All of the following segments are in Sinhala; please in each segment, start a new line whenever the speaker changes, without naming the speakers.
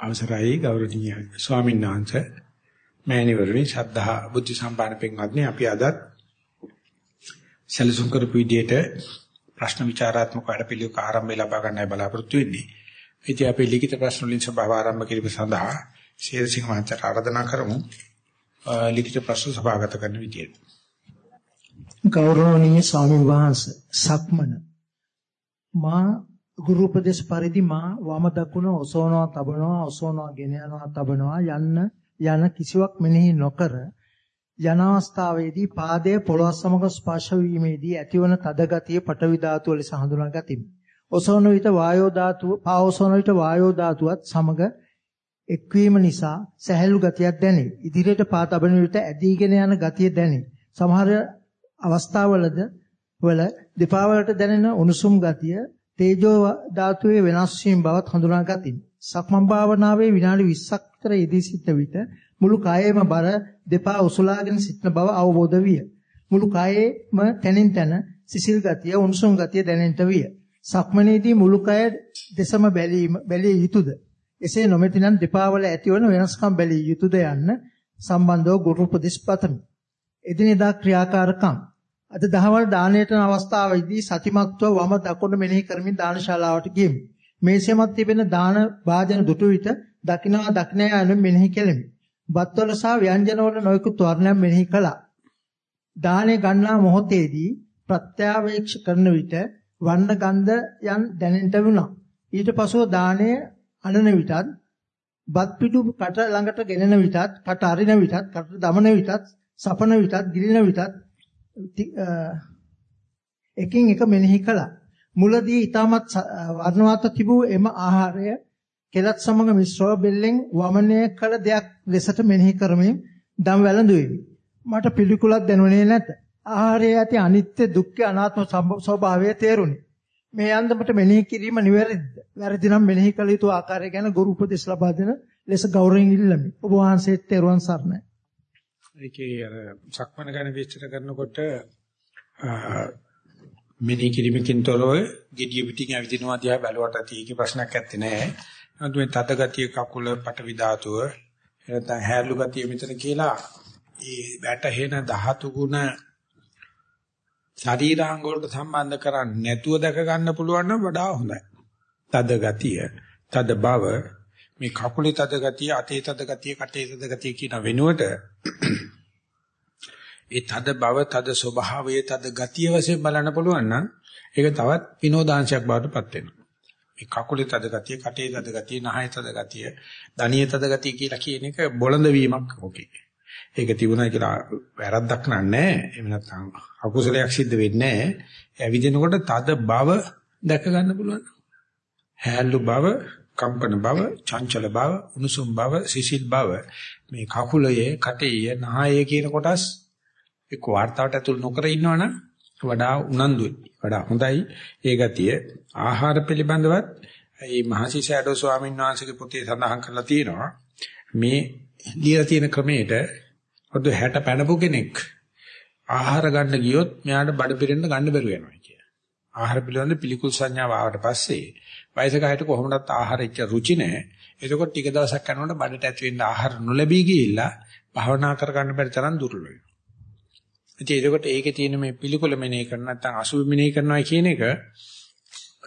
අවසරයි ගෞරවනීය ස්වාමීන් වහන්සේ මෑණිවරණි ශ්‍රද්ධා බුද්ධ සම්පන්න පින්වත්නි අපි අදත් සැලසුම් කරපු විදිහට ප්‍රශ්න විචාරාත්මක වැඩපිළිවෙලක ආරම්භය ලබා ගන්නයි බලාපොරොත්තු වෙන්නේ. ඉතින් අපි ලිඛිත ප්‍රශ්න වලින් සභාව ආරම්භ කිරීම සඳහා ශීර්ෂික මහත්තයාට ආරාධනා කරමු. ලිඛිත ප්‍රශ්න සභාගත කරන විදියට.
ගෞරවනීය ස්වාමීන් වහන්සේ සක්මන මා ගුරු උපදේශ පරිදි මා වම දකුණ ඔසවනවා තබනවා ඔසවනවා ගෙන යනවා තබනවා යන්න යන කිසිවක් මෙනෙහි නොකර යන අවස්ථාවේදී පාදයේ පොළොව සමග ස්පර්ශ වීමේදී ඇතිවන තද ගතිය පටවි ධාතුව ලෙස හඳුනා ගතිමි. ඔසවන විට වායෝ ධාතුව පාවසවන විට වායෝ ධාතුවත් සමග එක්වීම නිසා සැහැල්ලු ගතියක් දැනේ. ඉදිරියට පා තබන විට ඇදීගෙන යන ගතිය දැනේ. සමහර අවස්ථාවලද වල දෙපා වලට දැනෙන උණුසුම් ගතිය තේජෝ ධාතුවේ වෙනස් වීම බවත් හඳුනා ගතිමි. සක්මන් භාවනාවේ විනාඩි 20ක් විතර යෙදී සිට විට මුළු කායයේම බර දෙපා උසුලාගෙන සිටින බව අවබෝධ විය. මුළු කායයේම තනින් තන සිසිල් ගතිය, උණුසුම් ගතිය දැනෙන්නට විය. සක්මනේදී මුළු කය දෙසම බැලීම බැලිය යුතුයද? එසේ නොමැතිනම් දෙපා වල ඇතිවන වෙනස්කම් බැලිය යුතුයද යන්න සම්බන්ධව ගුරු උපදෙස් පතමි. එදිනෙදා ක්‍රියාකාරකම් අද දහවල් දාණයට අවස්ථාවේදී සතිමත්ව වම දකුණ මෙනෙහි කරමින් දානශාලාවට ගියමි. මේසෙමත් තිබෙන දාන වාදන දුටු විට දකින්නවා දක්නෑ යන මෙනෙහි කෙලෙමි. බත්වල සහ ව්‍යංජනවල නොයෙකුත් වර්ණයන් මෙනෙහි කළා. දානේ ගන්නා මොහොතේදී ප්‍රත්‍යාවේක්ෂ කරන විට වර්ණ ගන්ධ යන් දැනෙන්නට වුණා. ඊට පසුව දානේ අනන විටත් බත් පිටු කට ළඟට ගෙනෙන විටත් කට අරින විටත් කට දමන විටත් සපන විටත් ගිලින විටත් එකින් එක මෙනෙහි කළා. මුලදී ඊටමත් වර්ණවත් තිබූ එම ආහාරය කෙලත් සමග මිශ්‍රව බෙල්ලෙන් වමනය කළ දෙයක් ලෙසට මෙනෙහි කරමින් දම් වැළඳුවෙමි. මට පිළිකුලක් දැනුනේ නැත. ආහාරයේ ඇති අනිත්‍ය දුක්ඛ අනාත්ම ස්වභාවය තේරුණි. මේ අන්දමට මෙනෙහි කිරීම නිවැරදිද? වැරදි නම් මෙනෙහි කළ යුතු ආකාරය ගැන ගුරු උපදෙස් ලබා දෙන ලෙස ගෞරවයෙන් ඉල්ලමි. ඔබ වහන්සේට තෙරුවන් සරණයි.
ඒකේ අර සක්මන ගැන විස්තර කරනකොට මෙනෙහි කිරීමකින් තොරව gediya pitin ඇවිදිනවා දිහා බැලුවට තීකි ප්‍රශ්නයක් ඇත්තේ නැහැ. නමුත් මේ තද ගතිය කකුල පටවි ධාතුව එතන හැලු ගතිය මෙතන කියලා ඒ වැටහෙන ධාතු ගුණ ශරීරාංග වලට සම්බන්ධ කරන්නේ නැතුව දැක ගන්න පුළුවන් නම් වඩා හොඳයි. තද ගතිය, තද බව, මේ කකුලේ තද ගතිය, අතේ තද ගතිය, කටේ තද ගතිය කියන වෙනුවට ඒ තද බව, තද ස්වභාවයේ තද ගතිය වශයෙන් බලන්න පුළුවන් නම් ඒක තවත් විනෝදාංශයක් බවට පත් වෙනවා. මේ කකුලේ තද ගතිය, කටේ තද ගතිය, නහයේ තද ගතිය, දණියේ තද ගතිය කියලා කියන එක බොළඳ වීමක් ඔකේ. ඒක තිබුණා කියලා වැරද්දක් නෑ. එහෙම නැත්නම් අකුසලයක් සිද්ධ වෙන්නේ නෑ. ඇවිදිනකොට තද බව දැක ගන්න පුළුවන්. හැල්ලු බව, කම්පන බව, චංචල බව, උණුසුම් බව, සිසිල් බව මේ කකුලයේ, කටයේ, නහයේ කියන කොටස් එක්ක වார்த்தාවට ඇතුල් නොකර ඉන්නවනම් වඩා උනන්දුයි. වඩා හොඳයි. ඒ ගතිය ආහාර පිළිබඳවත් මේ මහසි ෂැඩෝ ස්වාමීන් වහන්සේගේ පොතේ සඳහන් කරලා තියෙනවා. මේ දීලා තියෙන ක්‍රමයට අද 60 පැනපු කෙනෙක් ආහාර ගන්න ගියොත් මෙයාට බඩ පිරෙන්න ගන්න බැරුව යනවා කියලා. ආහාර පිළිබඳ පිළිකුල් සංඥාව ආවට පස්සේ වයසක හිට කොහොමදත් ආහාර ඉච්ච රුචි නැහැ. එතකොට ටික දවසක් යනකොට බඩට ඇති වෙන්න ආහාර නොලැබී ගිහිල්ලා භවනා කර ගන්න බැරි තරම් දුර්වල වෙනවා. ඉතින් ඒකට ඒකේ තියෙන මේ පිළිකුල මෙනෙහි කරන නැත්නම් අසුභ මෙනෙහි කරනවා කියන එක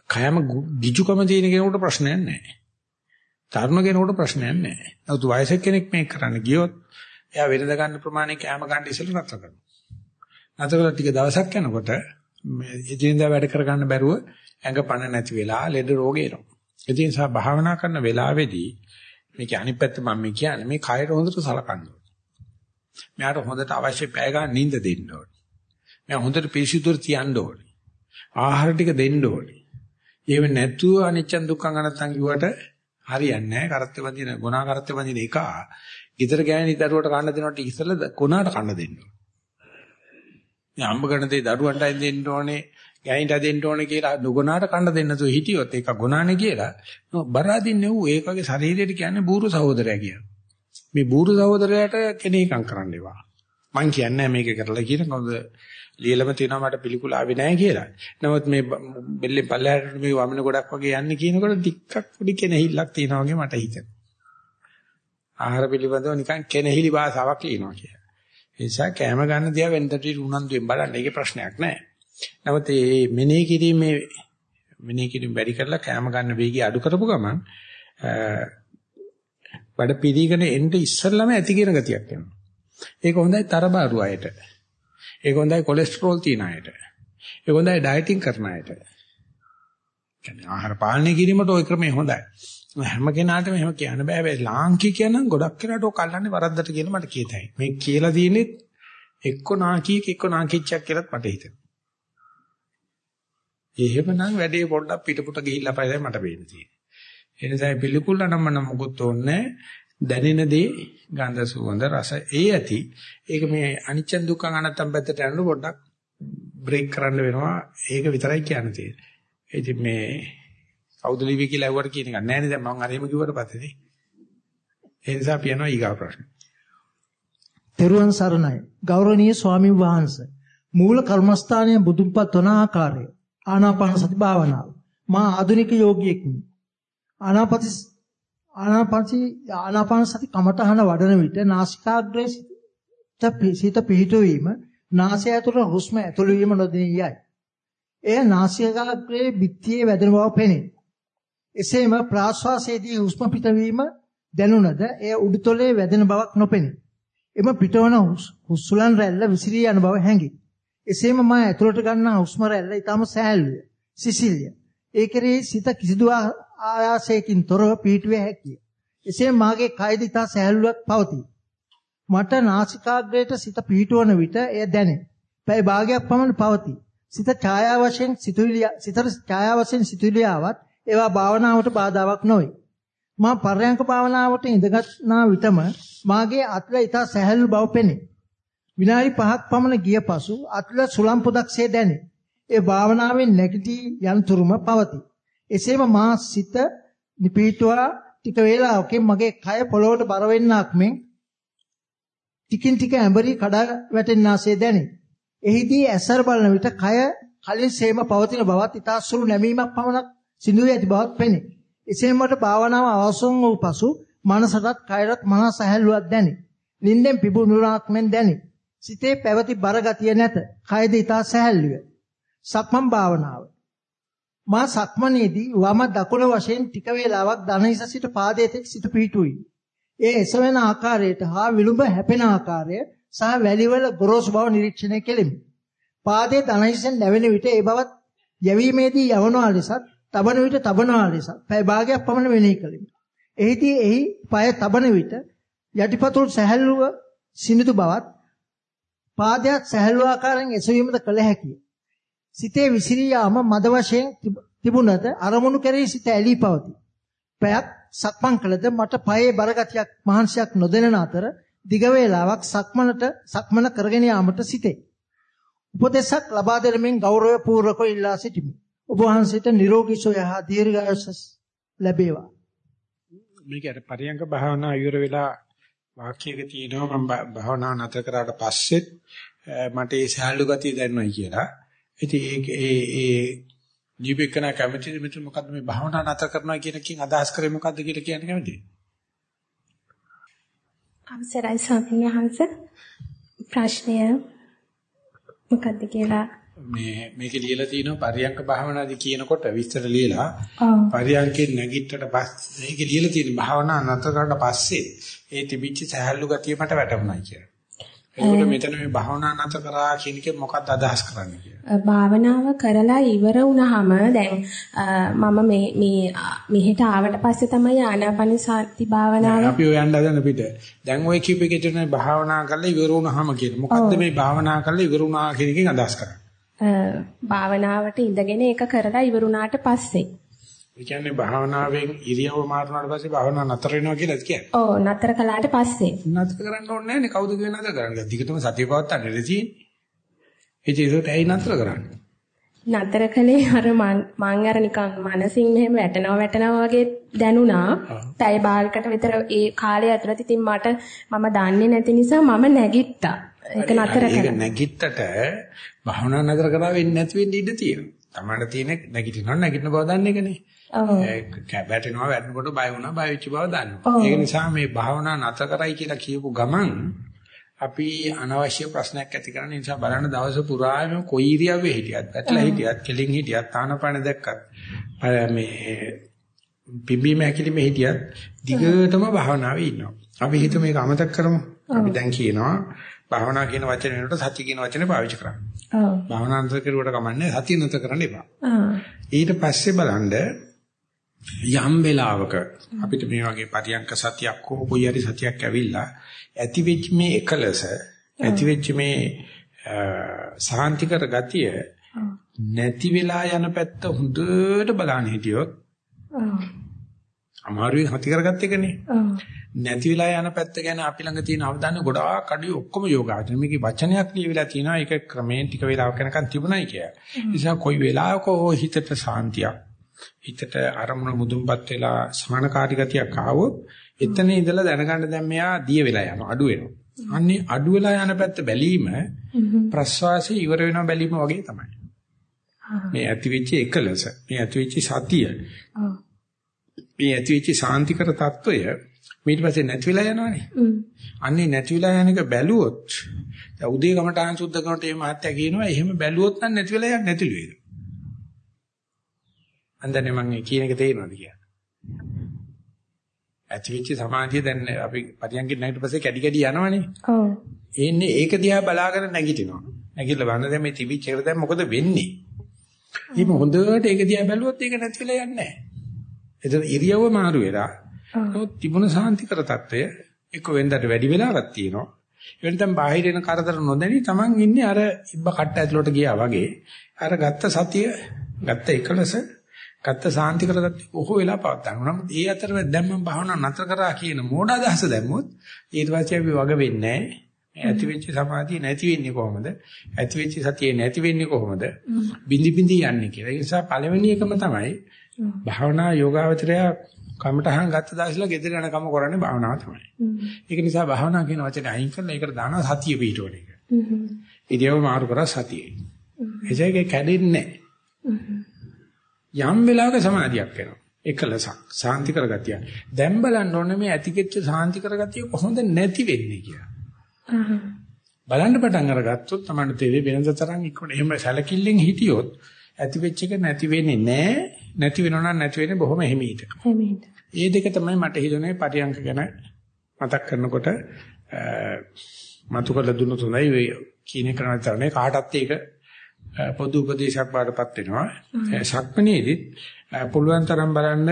කයම ගිජුකම තියෙන කෙනෙකුට ප්‍රශ්නයක් නැහැ. තරුණ කෙනෙකුට ප්‍රශ්නයක් නැහැ. නමුත් වයසක කෙනෙක් මේක කරන්න ගියොත් එයා වෙනද ගන්න ප්‍රමාණය කැම ගන්න ඉස්සෙල්ලා නතර කරනවා. නතර කරලා ටික දවසක් යනකොට එදිනෙදා වැඩ කරගන්න බැරුව ඇඟ පණ නැති වෙලා ලෙඩ රෝග එනවා. ඒ නිසා භාවනා කරන වෙලාවේදී මේක අනිත් පැත්ත මම කියන්නේ මේ කයර හොඳට සලකන්න ඕනේ. මෙයාට හොඳට අවශ්‍ය පැය ගන්න නිින්ද දෙන්න ඕනේ. මෙයා හොඳට පිරිසිදුර තියන්න ඕනේ. ආහාර ටික දෙන්න ඕනේ. එහෙම නැතුව අනිච්චන් දුක්ඛං අනත්තං කිව්වට හරියන්නේ නැහැ. කරත්තේ වදින ගුණා කරත්තේ වදින එක. ඊතර ගෑණි දරුවට කන්න දෙනකොට ඉස්සෙල්ලා ගුණාට කන්න දෙන්න ඕනේ. මේ අම්බ ගන්න දේ දරුවන්ට දෙන්න ඕනේ. ගෑණිට දෙන්න ඕනේ කියලා නුගුණාට කන්න දෙන්න තු හිටියොත් ඒක ගුණානේ කියලා. බර අදින්නේ ඌ ඒකගේ ශරීරයට කියන්නේ බూరు සහෝදරයා කියලා. මේ බూరు සහෝදරයාට කෙනෙක්ම් කරන්න එපා. මං කියන්නේ මේක කරලා කියන කවුද ලියලම තියෙනවා මට පිළිකුල ආවේ නැහැ කියලා. නමුත් මේ බෙල්ලේ පල්ලහැට මේ වමන ගොඩක් වගේ යන්නේ කියනකොට ටිකක් පොඩි කෙනෙහිල්ලක් තියෙනවා වගේ මට හිතෙනවා. ආහාර පිළිබඳව නිකන් කෙනෙහිලි භාෂාවක් ලියනවා කියලා. ඒ නිසා කැම ගන්න දිහා වෙනතට උනන්දුවෙන් බලන්න. ඒකේ ප්‍රශ්නයක් නැහැ. නමුත් මේ මෙනෙහි කිරීමේ මෙනෙහි කිරීම වැඩි කරලා කැම ගන්න වේගය අඩු කරපු ගමන් බඩ පිරීගෙන එන්න ඉස්සෙල්ලාම ඇති කියන ගතියක් එනවා. ඒක හොඳයි තරබාරු අයට. ඒක හොඳයි කොලෙස්ටරෝල් තියෙන අයට. ඒක හොඳයි ඩයටින් කරන අයට. කියන්නේ ආහාර පාලනය කිරීමට ওই ක්‍රමය හොඳයි. හැම කෙනාටම එහෙම කියන්න බෑ. හැබැයි ලාංකිකයන් නම් ගොඩක් වෙලාට ඔක අල්ලන්නේ වරද්දට කියලා මට කියතයි. මේ කියලා තියෙන්නේ එක්ක නාකියෙක් එක්ක නාකිච්චක් කියලාත් මට හිතෙනවා. එහෙමනම් වැඩේ පොඩ්ඩක් පිටපුට ගිහිල්ලා පස්සේ මට පේන්න තියෙන්නේ. ඒ නිසා පිළිකුල් නම් නම් මොකොත් ඕනේ දැනෙන දේ ගන්ධ සුවඳ රස ඒ ඇති. ඒක මේ අනිච්ච දුක්ඛ අනත්තම් පැත්තට යනකොට පොඩ්ඩක් බ්‍රේක් කරන්න වෙනවා. ඒක විතරයි කියන්න තියෙන්නේ. ඉතින් මේ කවුද ලිවි කියලා ඇහුවට කියන එක නෑ නේද මම අර එහෙම කිව්වට පස්සේ ඒ නිසා අපි යනවා ඊගා ප්‍රශ්න.
තෙරුවන් සරණයි. ගෞරවනීය ස්වාමින් වහන්සේ. මූල කර්මස්ථානයේ බුදුන්පත් වන ආකාරය. ආනාපාන සති භාවනාව. මා ආධුනික යෝගියෙක්මි. ආනාපති ආනාපානසි ආනාපාන සති කමඨහන වඩන විට නාසිකාග්‍රේ සිත පිහිටවීම නාසය ඇතුළ හුස්ම ඇතුළු වීම නොදෙනියයි. එය නාසිකාග්‍රේ බිත්තියේ වැදෙන බව පෙනේ. එසේම ප්‍රාශ්වාසයේදී හුස්ම පිටවීම දැනුණද එය උඩුතොලේ වැදෙන බවක් නොපෙනේ. එම පිටවන හුස්සුලන් රැල්ල විසිරී යන බව හැඟේ. එසේම මා ඇතුළට ගන්නා හුස්ම රැල්ල ඊටම සෑහළුය. සිසිල්ය. ඒ කෙරෙහි සිත කිසිදු ආයාසයකින් තොරව පිහිටුවේ හැකිය. එසේ මාගේ කයද ඊට සෑහළුවක් පවතී. මට නාසිකාග්‍රයට සිත පිහිටවන විට එය දැනේ. පැය භාගයක් පමණ පවතී. සිත ඡායා වශයෙන් සිතුවිලි සිතට ඡායා වශයෙන් සිතුවිලි ආවත් ඒවා භාවනාවට බාධාවක් නොවේ. මා පර්යංක භාවනාවට ඉඳගත්නා විටම මාගේ අත්ල ඊට සැහැල්ලු බව පෙනේ. විනාඩි 5ක් පමණ ගිය පසු අත්ල සුලම් පොදක්සේ දැනේ. ඒ භාවනාවෙන් නැගිටී යන්තුරුම පවතී. එසේම මා සිත නිපීටුවා ටික වේලාවකින් මගේ කය පොළොවට බර වෙන්නක් මෙන් ටිකින් ටික ඇඹරි කඩා වැටෙන්නාසේ දැනේ. එහිදී ඇසර බලන විට කය කලින් සේම පවතින බවත් ඊට සුළු නැමීමක් පමණක් සිඳුවේ ඇති බවක් පෙනේ. එසේම මට භාවනාව අවසන් වූ පසු මනසටත් කයරත් මනස සැහැල්ලුවක් දැනේ. නිින්දෙන් පිබුණුරාක් මෙන් දැනේ. සිතේ පැවති බර ගතිය නැත. කයද ඊට සැහැල්ලුය. සක්මන් භාවනාව. මා සක්මනේදී වම දකුණ වශයෙන් ටික වේලාවක් දණහිස සිට පාදයේ තෙක් සිට පිහිටුයි. ඒ එසවෙන ආකාරයට හා විලුඹ හැපෙන ආකාරය සහ වැලිවල ගොරෝසු බව නිරීක්ෂණය කෙලිමි. පාදයේ දණහිසෙන් නැවෙන විට ඒ බවත් යැවීමේදී යවනවා ලෙසත් තබන විට තබනවා ලෙස පැය භාගයක් පමණ මෙනෙහි කළෙමි. එහිදී එහි পায় තබන විට යටිපතුල් සැහැල්ලුව සිනිඳු බවත් පාදයක් සැහැල්ලු ආකාරයෙන් එසවීමද කළ හැකිය. සිතේ විසිරී යාම මද වශයෙන් තිබුණද අරමුණු කෙරෙහි සිත ඇලී පවතී. පැයක් සක්මන් කළද මට පයේ බරගතියක් මහන්සියක් නොදෙනන අතර දිග වේලාවක් සක්මනට සක්මන කරගෙන යාමට සිටේ. උපදේශක් ලබා දෙමින් ගෞරව පූර්වකව ඉල්ලා සිටිමි. ඔබ වහන්සේට නිරෝගී සුවය හා දීර්ඝායුෂ ලැබේවා.
මේක අර පරියංග භාවනා ඉවර වෙලා වාක්‍යයක තියෙනවා මම භාවනා නැතර කරාට පස්සෙත් මට ඒ සහැල්ලු ගතිය දැනෙනවා කියලා. ඉතින් ඒක ඒ ඒ ජීවිකන කැමතිද මෙතන මොකද්ද මේ භාවනා නැතර කරනවා කියන එකකින් අදහස් කරේ මොකද්ද කියලා කියන්න කැමතියි.
අවසරයි ස්වාමීන් වහන්සේ ප්‍රශ්නය මොකද්ද කියලා
මේ මේක ලියලා තිනවා පරියංක භාවනාදී කියනකොට විස්තර ලියලා පරියංකේ නැගිට්ටට පස්සේ ඒක ලියලා තියෙන භාවනා නතර කරලා පස්සේ ඒ තිබිච්ච සහැල්ලු ගතිය මට වැටුණා කියලා. ඒකට මෙතන මේ භාවනා නතර කරා කියන එක මොකක්ද අදහස් කරන්නේ කියලා.
භාවනාව කරලා ඉවර වුණාම දැන් මම මේ මේ මෙහෙට ආවට පස්සේ තමයි ආනාපාන සති භාවනාව
අපි ඔය යන්න හදන පිට. දැන් ওই කීප එකේ තියෙන භාවනා කරලා ඉවර වුණාම කියන මොකද්ද මේ භාවනා කරලා ඉවර වුණා කියන එකෙන් අදහස් කරන්නේ.
භාවනාවට ඉඳගෙන ඒක කරලා ඉවරුණාට පස්සේ.
ඒ කියන්නේ භාවනාවෙන් ඉරියව්ව මාරුනාට පස්සේ භාවනාව නතර වෙනවා කියලාද කියන්නේ?
ඔව් නතර කළාට පස්සේ.
නතර කරන්න ඕනේ නැහැ නේ කවුද කියන නතර කරන්නේ. දිගටම සතිය පවත්තන්න ඉඳී තියෙන්නේ. ඒ චේසොට ඇයි නතර කරන්නේ?
නතර කළේ අර මං අර නිකන් මනසින් මෙහෙම වැටෙනවා වැටෙනවා වගේ දැනුණා. පැය භාගයකට විතර ඒ කාලය ඇතුළත ඉතින් මට මම දන්නේ නැති නිසා මම නැගිට්ටා. ඒක නතර කළා.
ඒක නැගිට්ටට භාවනා නතර කරා වෙන්නේ නැති වෙන්න ඉඩ තියෙනවා. තමන්ට තියෙන නැගිටිනවා නැගිටින බව දන්න එකනේ. වැටෙනවා වැටෙනකොට බය වුණා බය වෙච්ච බව දන්නවා. ඒක නිසා මේ භාවනා නැතර කරයි කියලා කියපු ගමන් අපි අනවශ්‍ය ප්‍රශ්නයක් ඇති කරන නිසා බලන්න දවස පුරාම කොයි ඉරියව්වේ හිටියත්, පැටලා හිටියත්, කෙලින් හිටියත්, තානපණ දැක්කත් මේ පිම්බීම හැකිලිම හිටියත් දිගටම භාවනාවේ ඉන්නවා. අපි හිත මේක අමතක කරමු. අපි දැන් කියනවා භාවනා කියන වචනේ වෙනකොට සත්‍ය කියන වචනේ පාවිච්චි කරන්න. ඔව්. භාවනා අන්තර කරුවට කමන්නේ සත්‍ය නතර කරන්න එපා. ඊට පස්සේ බලන්න යම් වෙලාවක අපිට මේ වගේ පරියන්ක සතියක් හෝ කොයි හරි සතියක් ඇවිල්ලා ඇති වෙච්ච මේ එකලස ඇති වෙච්ච මේ සාන්තිකර ගතිය නැති වෙලා යන පැත්ත හොඳට බලන්න හිටියොත් අමාරුවෙන් හති කරගත්ත එකනේ. නැති වෙලා යන පැත්ත ගැන අපි ළඟ තියෙන අවධානය ගොඩාක් අඩුයි. ඔක්කොම යෝගාචර. මේකේ වචනයක් ලියවිලා තියෙනවා. ඒක ක්‍රමයෙන් ටික වෙලාවක් යනකම් තිබුණයි කියලා. නිසා කොයි වෙලාවක හෝ හිතට සාන්තියක් හිතට අරමුණ මුදුන්පත් වෙලා සමානකාරී ගතියක් ආවොත් එතන ඉඳලා දැනගන්න දැන් මෙයා දිය වෙලා යනවා. අඩු වෙනවා. අන්නේ අඩු වෙලා යන පැත්ත බැලීම ප්‍රස්වාසය ඉවර වෙනවා බැලීම වගේ තමයි. මේ ඇති වෙච්ච එකලස මේ ඇති වෙච්ච සතිය මේ ඇතිවෙච්ච සාන්තිකර తত্ত্বය ඊට පස්සේ නැති වෙලා යනවනේ. අන්නේ නැති වෙලා යන එක බැලුවොත් දැන් උදේ ගමටහන් සුද්ධ කරනකොට මේ මහත්තයා කියනවා එහෙම බැලුවොත් නම් නැති වෙලා යන්නේ නැතිලු වේද. අන්දනේ මම කියන එක තේරෙනවද කියලා. ඇතිවෙච්ච සමාධිය දැන් අපි පරියන්ගෙන් නැගිට පස්සේ කැඩි කැඩි යනවනේ. ඔව්. ඒන්නේ ඒක දිහා බලාගෙන නැගිටිනවා. නැගිටලා බලන දැන් මේ තිබිච්ච එකට දැන් මොකද වෙන්නේ? ඉතින් හොඳට ඒක දිහා බැලුවොත් ඒක නැති වෙලා යන්නේ නැහැ. එතන ඉරියව්ව මාරු වෙලා නමුත් තිබුණ සාන්තිකර తত্ত্বය එක්ක වෙනදට වැඩි වෙලාවක් තියෙනවා. එවෙනතම් බාහිර එන කරදර නොදැනි Taman ඉන්නේ අර ඉබ්බ කට්ට ඇතුළට ගියා වගේ. අර ගත්ත සතිය, ගත්ත එකලස, ගත්ත සාන්තිකර தත්ති බොහෝ වෙලා පවත් ගන්නවා. නමුත් ඒ අතරව දැන් මම භාවනා නතර කරා කියන මෝඩ අදහස දැම්මොත් ඊට පස්සේ අපි වග වෙන්නේ නැහැ. ඇති වෙච්ච සමාධිය නැති වෙන්නේ කොහොමද? ඇති වෙච්ච සතිය නැති වෙන්නේ කොහොමද? බිඳි බිඳි යන්නේ කියලා. ඒ නිසා පළවෙනි එකම තමයි භාවනා යෝගාවචරය කමටහන් ගත්ත දාසිලා ගෙදර යනකම කරන්නේ භාවනාව තමයි. ඒක නිසා භාවනා කියන වචනේ අයින් කරලා ඒකට දානවා සතිය පිටවන එක. ඉතියව මාරු කරා සතියේ. එසේක කැඩෙන්නේ යම් වෙලාවක සමාධියක් වෙනවා. එකලසක් සාන්ති කරගතිය. දැන් බලන්න ඕනේ මේ ඇතිකෙච්ච සාන්ති කරගතිය කොහොමද නැති වෙන්නේ කියලා. බලන්න පටන් අරගත්තොත් තමයි තේරෙන්නේ වෙනද තරම් ඉක්මන එහෙම සැලකිල්ලෙන් හිටියොත් ඇති වෙච්ච එක නැති වෙන්නේ නැහැ. නැති වෙනවා නම් නැති වෙන්නේ බොහොම හිමීට.
හිමීට.
ඒ දෙක තමයි මට හිතුනේ පරියංක ගැන මතක් කරනකොට මතු කරලා දුන්නු තුනයි ඔය කීන කරන තරනේ කාටත් ඒක පොදු උපදේශයක් බාටපත් වෙනවා. සක්මනේදිත් පුළුවන් තරම් බලන්න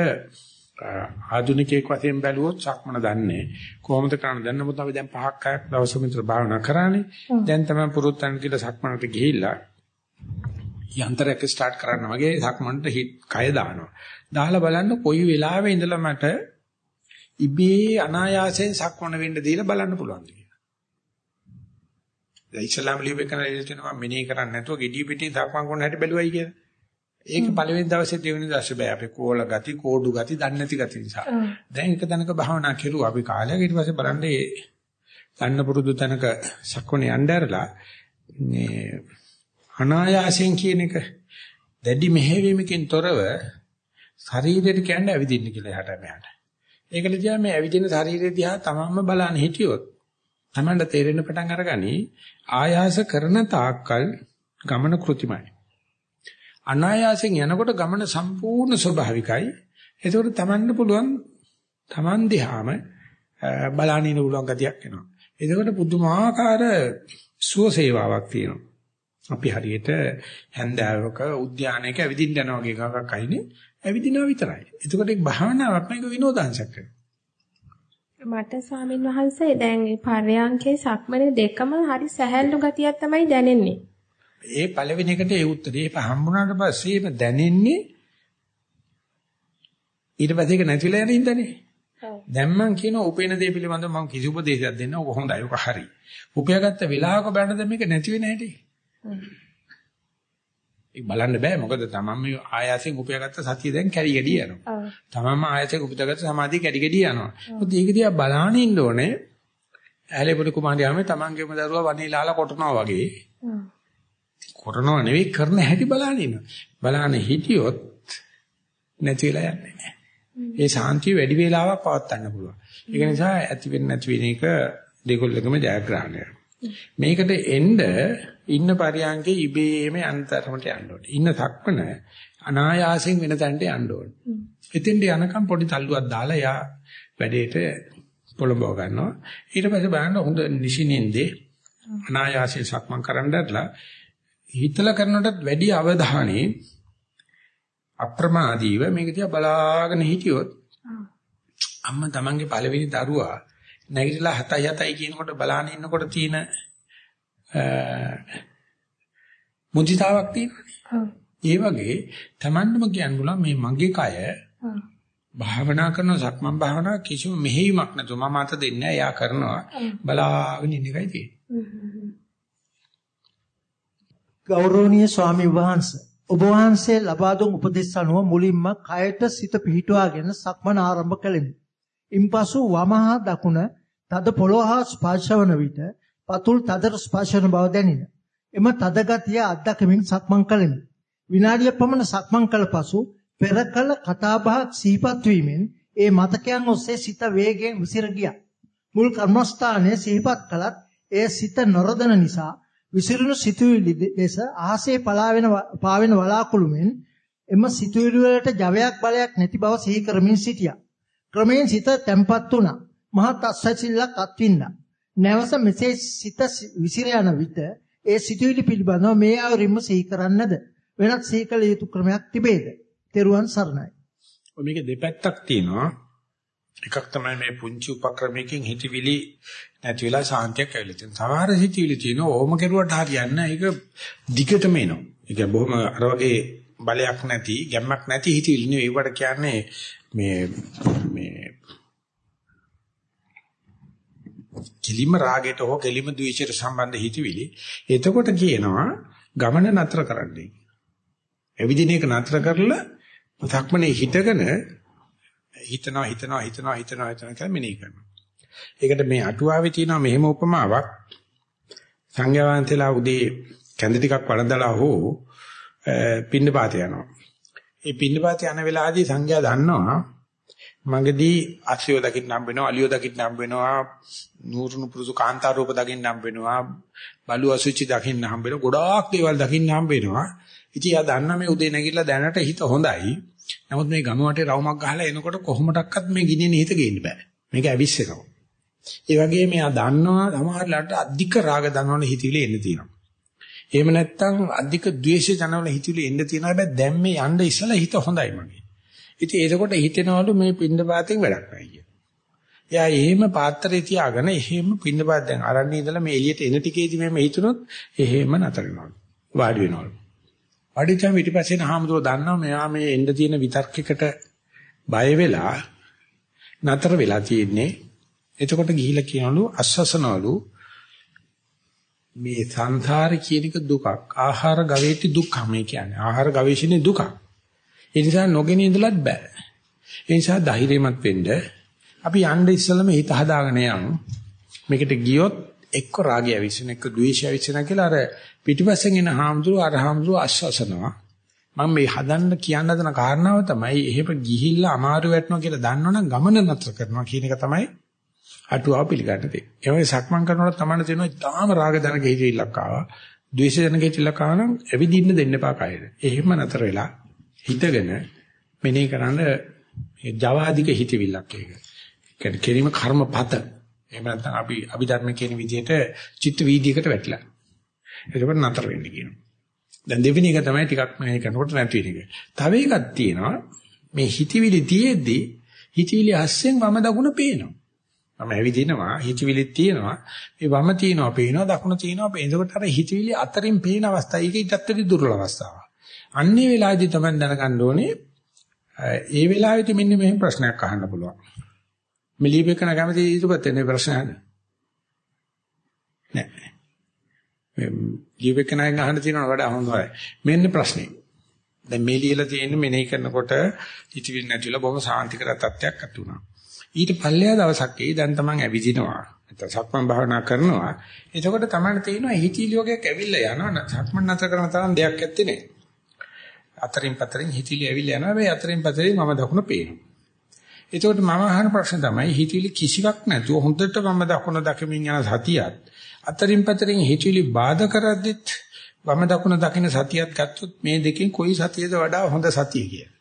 ආධුනිකයෙක් වශයෙන් බැලුවොත් සක්මන දන්නේ කොහොමද කරන්න දන්න මොකද අපි දැන් පහක් හයක් දවස් විතර භාවනා කරානේ. දැන් තමයි පුරුත්තන් කියලා සක්මනට ගිහිල්ලා යන්ත්‍රයක් ස්ටාර්ට් කරන්න වගේ සක්මන්ට හිට කය දානවා. දාලා බලන්න කොයි වෙලාවෙ ඉඳලා මට ඉබේ අනායාසයෙන් සක්මන වෙන්න දීලා බලන්න පුළුවන්ද කියලා. දැන් ඉස්ලාම් ලියුවේ කරන ඉල්ලනවා මෙනේ කරන්නේ නැතුව gediy පිටින් සක්මන් කරන හැටි බැලුවයි කියලා. ඒක පළවෙනි දවසේ දෙවෙනි දවසේ බෑ අපි කෝල ගති කෝඩු ගති දන්නේ නැති ගති නිසා. දැන් එක තැනක භාවනා කෙරුවා අපි කාලයක් ඊට පස්සේ බලන්න ඒ දන්න පුරුදු තැනක සක්මනේ යන්න ඇරලා මේ අනායාසයෙන් කියන එක දැඩි මෙහෙවීමකින් තොරව ශරීරයට කියන්නේ ඇවිදින්න කියලා එහාට මෙහාට. ඒකල දිහා මේ ඇවිදින ශරීරය දිහා තමන්ම බලන්න හිටියොත් තමන්ට තේරෙන්න පටන් අරගනි ආයාස කරන තාක්කල් ගමන කෘතිමයි. අනායාසයෙන් යනකොට ගමන සම්පූර්ණ ස්වභාවිකයි. ඒකෝට තමන්ට පුළුවන් තමන් දිහාම බලන්න ඉන්න පුළුවන් ගතියක් එනවා. එතකොට පුදුමාකාර සුවසේවාවක් තියෙනවා. අපි හරියට හැන්දෑවක උද්‍යානයක ඇවිදින්න යනවා වගේ එකක් අයිනේ ඇවිදිනවා විතරයි. එතකොට ඒක භාවනාවක් නෙවෙයි විනෝදාංශයක්
මට ස්වාමින් වහන්සේ දැන් මේ පර්යාංකේ සක්මනේ දෙකම හරි සැහැල්ලු ගතියක් තමයි දැනෙන්නේ.
ඒ පළවෙනි එකට ඒ උත්තරේ හම්බුනාට පස්සේ ඒක දැනෙන්නේ ඊට පස්සේ ඒක නැතිලා යන ඉඳනේ. දැන් මම කියන උපේන දේ පිළිබඳව මම කිසි උපදේශයක් දෙන්න ඕක හොඳයි ඕක හරි. උපයාගත්ත වෙලාවක බලන්න මේක නැති වෙන හැටි. ඒක බලන්න බෑ මොකද තමන් මේ ආයාසයෙන් උපයාගත්ත සතිය දැන් කැඩි කැඩි යනවා. තමන්ම ආයාසයෙන් උපයාගත්ත සමාධිය කැඩි කැඩි යනවා. මොකද ඒක දිහා බලාගෙන ඉන්න ඕනේ. ඇලේ පොඩි කුමාරියාම තමන්ගේම දරුවා වනේලාලා කොටනවා වගේ. කොටනවා නෙවෙයි කරන හැටි බලාගෙන ඉන්න. බලාගෙන හිටියොත් නැති වෙලා යන්නේ නැහැ. ඒ ශාන්තිය වැඩි වේලාවක් පවත්වන්න පුළුවන්. ඒක නිසා ඇති වෙන්නේ නැති වෙන එක දෙකොල්ලකම ජයග්‍රහණය. මේකට එන්න ඉන්න පරියන්කේ ඉබේම අන්තරමට යන්න ඕනේ. ඉන්න සක්මන අනායාසයෙන් වෙන තැනට යන්න ඕනේ. එතෙන්ට යනකම් පොඩි තල්ලුවක් දාලා යා වැඩේට පොළඹව ගන්නවා. ඊට පස්සේ බලන්න හොඳ නිසිනින්දේ අනායාසයෙන් සක්මන් කරන්නදලා හිතලා කරනටත් වැඩි අවධානයේ අප්‍රමාදීව මේක දිහා බලාගෙන හිටියොත් අම්මා තමන්ගේ පළවෙනි දරුවා නැගිටලා 7යි 7යි කියනකොට බලාගෙන ඉන්නකොට තියෙන මුදිතාවක් තියෙනවානේ. ඒ වගේ තමන්ම කියන්න බුණා මේ මගේ කය භාවනා කරන සක්මන් භාවනා කිසිම මෙහෙයුමක් නැතුව මම අත දෙන්නේ නැහැ. එයා කරනවා බලාගෙන ඉන්න එකයි තියෙන්නේ.
ගෞරවනීය ස්වාමි වහන්සේ ඔබ වහන්සේ ලබා දුන් උපදෙස් අනුව මුලින්ම කයට සිත පිහිටුවාගෙන සක්මන ආරම්භ කළෙමි. ඉන්පසු වමහා දකුණ තද පොළොව හා ස්පර්ශවන විට පතුල් තදට ස්පර්ශන බව දැනින. එම තද ගතිය අත්දැකීමින් සක්මන් කළෙමි. විනාඩියක් පමණ සක්මන් කළ පසු පෙර කළ කතාබහක් සිහිපත් වීමෙන් ඒ මතකයන් ඔස්සේ සිත වේගයෙන් විසිර ගියා. මුල් කර්මස්ථානයේ සිහිපත් කළත් ඒ සිත නොරදන නිසා විසිරුණු සිතුවිලි ලෙස අහසේ පලාවෙන පාවෙන වලාකුළු මෙන් එම සිතුවිලි වලට ජවයක් බලයක් නැති බව සිහි කරමින් සිටියා. ක්‍රමයෙන් සිත තැම්පත් වුණා. මහත් අස්සසිල්ලක් අත්විඳා. නැවස මෙසේ සිත විසිර යන විට ඒ සිතුවිලි පිළිබඳව මේ ආවරින්ම සිහි කරන්නද වෙනත් සිහි කළ යුතු ක්‍රමයක් තිබේද? තෙරුවන් සරණයි.
මේක දෙපැත්තක් තියෙනවා. එකක් තමයි මේ පුංචි උපක්‍රමයකින් හිතවිලි නැති වෙලා සාන්තියක් ඇවිල්ලා තියෙනවා. සමහර හිතවිලි තියෙනවා ඕම කෙරුවට හරියන්නේ නැහැ. ඒක දිගටම එනවා. ඒක බොහොම අර වගේ බලයක් නැති, ගැම්මක් නැති හිතවිලි නෙවෙයි. ඒවට කියන්නේ මේ මේ කෙලිම රාගයට හෝ කෙලිම ද්වේෂයට සම්බන්ධ හිතවිලි. එතකොට කියනවා ගමන නතර කරන්නයි. එවිදින එක නතර කරලා සක්මනේ හිටගෙන හිතනවා හිතනවා හිතනවා හිතනවා හිතනවා කියලා මෙනෙහි කරනවා. ඒකට මේ අටුවාවේ තියෙනවා මෙහෙම උපමාවක්. සංඝයා වහන්සේලා උදේ කැඳ ටිකක් වළඳලා හෝ පින්නපාත යනවා. ඒ පින්නපාත යන වෙලාවේදී සංඝයා දන්නවා මගදී අසියෝ දකින්න හම්බ වෙනවා අලියෝ දකින්න හම්බ වෙනවා නූරුණු පුරුසු කාන්තා රූප දකින්න හම්බ වෙනවා බලු අසුචි දකින්න හම්බ වෙනවා ගොඩාක් දේවල් දකින්න හම්බ වෙනවා. ඉතින් ආ දන්න මේ උදේ නැගිටලා දැනට හිත හොඳයි. නමුත් මේ ගම වටේ රවුමක් ගහලා එනකොට කොහොමඩක්වත් මේ ගිනින හිත ගේන්න බෑ. මේක ඇවිස්සෙනවා. ඒ වගේ මෙයා දන්නවා සමහරලාට අධික රාග දනවන හිතවිලි එන්න තියෙනවා. එහෙම නැත්නම් අධික ද්වේෂ ජනවල හිතවිලි එන්න තියෙනවා. හැබැයි දැන් මේ යන්න ඉස්සලා හිත හොඳයි මගේ. ඉතින් එතකොට හිතෙනවලු මේ පින්න පාතෙන් වැඩක් නැහැ කිය. එයා එහෙම පාත්‍රේ තියාගෙන එහෙම පින්න පාත දැන් අරන්නේ ඉඳලා මේ එළියට එන ටිකේදී මෙහෙම හිතුනොත් එහෙම නතර වෙනවලු. වාඩි වෙනවලු. වාඩිචම් පිටිපස්සේ නහමතුව දන්නවා මෙයා මේ එන්න තියෙන විතර්කයකට බය වෙලා නතර වෙලා තියෙන්නේ. එතකොට ගිහිලා කියනවලු අස්සසනවලු මේ සංසාර කියන එක දුකක්. ආහාර ගවේටි දුක්ඛ මේ කියන්නේ. ආහාර ගවේෂණේ දුකක්. ඒ නිසා නොගෙන ඉඳලත් බෑ. ඒ නිසා ධෛර්යමත් වෙන්න අපි යන්න ඉස්සෙල්ලම හිත හදාගෙන යන් මේකට ගියොත් එක්ක රාගය විශ්සන එක්ක ද්වේෂය විශ්සන කියලා අර පිටිපස්සෙන් එන හාමුදුරුව අර හාමුදුරුව ආශ්වාසනවා මම මේ හදන්න කියන්න හදන කාරණාව තමයි එහෙම ගිහිල්ලා අමාරු වැටෙනවා කියලා දන්නවනම් ගමන නතර කරනවා කියන එක තමයි අටුවාව පිළිගන්න තියෙන්නේ. ඒ වගේ සක්මන් කරනකොට තමයි තේරෙනවා ඊටාම රාග දනක හිතිලක් ආවා. ද්වේෂ දනක හිතිලක් ආවා නම් එවිදින්න දෙන්න එපා කයද. එහෙම නතර වෙලා හිතගෙන මෙනෙහි කරන්න ඒ ජවාදික හිතවිල්ලක් ඒක. කියන්නේ කෙරීම කර්මපත. එහෙම නැත්නම් අපි අභිධර්ම කියන විදිහට චිත්ත වීදියකට වැටිලා. එතකොට නතර වෙන්න කියනවා. දැන් දෙවෙනි එක තමයි ටිකක් මෙහෙ කරනකොට නැති වෙන එක. තව එකක් තියෙනවා මේ හිතවිලි තියෙද්දි හිතවිලි අස්සෙන් වම දකුණ පේනවා. මම ඇවිදිනවා හිතවිලිත් තියෙනවා මේ වම තියෙනවා පේනවා දකුණ තියෙනවා පේන. එතකොට අර හිතවිලි අතරින් පේන අවස්ථාව ඒක ඊටත් වැඩි දුර්වල අවස්ථාවක්. අන්නේ වෙලාවේදී තමයි දැනගන්න ඕනේ ඒ වෙලාවේදී මෙන්න මෙහෙම ප්‍රශ්නයක් අහන්න පුළුවන්. මිලිබෙකන කැමති ඉදිරිපත් වෙන ප්‍රශ්නයක් නෑ. මේ ලියවෙකනගෙන් අහන්න තියෙනවා වඩා හොඳයි. මෙන්න ප්‍රශ්නේ. දැන් මේ ලියලා තියෙන්නේ මෙනෙහි කරනකොට හිතවිලි නැතිලා බොහොම සාන්තිකර තත්ත්වයක් ඇති වුණා. ඊට පල්ලෙහා දවසක් ඒ දැන් තමන් ඇවිදිනවා. නැත්නම් සක්මන් භාවනා කරනවා. එතකොට තමයි තේරෙනවා හිතවිලි වගේක් ඇවිල්ලා යනවා. සක්මන් නැතර කරන තරම් දෙයක් ඇත්තේ නෑ. අතරින් පතරින් හිතිලි ඇවිල්ලා යනවා. මේ අතරින් පතරින් මම දකුණ පේනවා. එතකොට මම අහන ප්‍රශ්න තමයි හිතවිලි කිසිවක් නැතුව හොඳට වම දකුණ දකමින් යන සතියත් අතරින් පතරින් හිතවිලි බාධා කරද්දිත් වම දකුණ දකින්න සතියත් ගත්තොත් මේ දෙකෙන් කොයි සතියද වඩා හොඳ සතිය කියලා.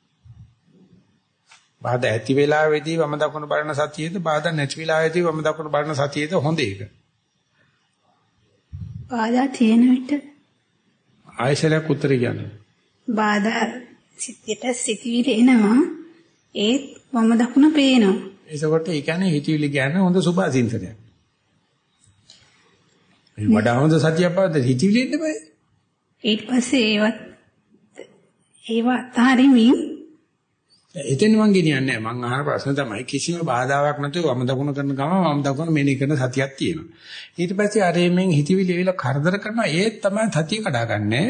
බාධා ඇති වෙලාවේදී වම දකුණ බලන සතියේද බාධා නැති වෙලාවේදී වම දකුණ බලන සතියේද හොඳ එක.
බාධා තියෙන විට
ආයශරයක් උත්තර කියන්නේ.
බාධා සිත්යට සිතිවිලි එනවා ඒත් වම දකුණ පේනවා.
එතකොට ඒ කියන්නේ හිතවිලි කියන්නේ හොඳ සුභාසින්තනයක්. මේ වඩා හොඳ සතියක් බවද හිතවිලි එන්න බෑ.
ඊට පස්සේ ඒවත් ඒවත් හරිමින්
එතෙන් මං ගෙනියන්නේ නැහැ. මං අහන ප්‍රශ්න තමයි කිසිම බාධාවක් නැතුව වම දකුණ කරන ගම වම දකුණ මෙනෙහි කරන සතියක් තියෙනවා. ඊට පස්සේ අර එමෙන් හිතවිලි එවිල කරදර කරනවා ඒත් තමයි සතිය කඩාගන්නේ.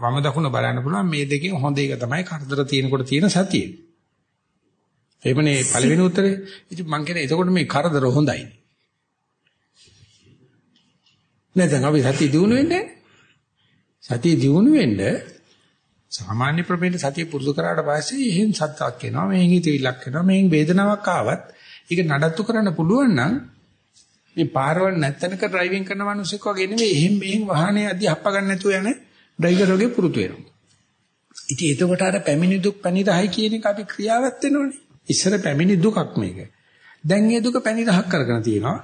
වම දකුණ බලන්න පුළුවන් මේ දෙකෙන් හොඳ එක තමයි කරදර තියෙනකොට තියෙන සතිය. එහෙමනේ පළවෙනි උත්තරේ. ඉතින් මං කියන්නේ එතකොට මේ කරදර හොඳයි. නැත්නම් අපි සතිය දිනු වෙන්නේ සතිය දිනු වෙන්න සාමාන්‍ය ප්‍රමේය සතිය පුරුදු කරාට පස්සේ එහෙන් සත්‍යක් එනවා මෙහෙන් හිතවිල්ලක් එනවා මෙහෙන් වේදනාවක් ආවත් ඒක නඩත්තු කරන්න පුළුවන් නම් මේ පාරවල් නැත්තනක ඩ්‍රයිවිං කරන මිනිස්සෙක් වගේ නෙමෙයි එහෙන් මෙහෙන් වාහනේ අධි හප්ප ගන්න නැතුව යන ඩ්‍රයිවර් වගේ පුරුදු වෙනවා. ඉතින් එතකොට අර පැමිණි දුක් පැනිරහයි කියන එක අපි ක්‍රියාවත් වෙනෝනේ. ඉස්සර පැමිණි දුකක් මේක. දැන් ඒ දුක පැනිරහක් කරගෙන තියෙනවා.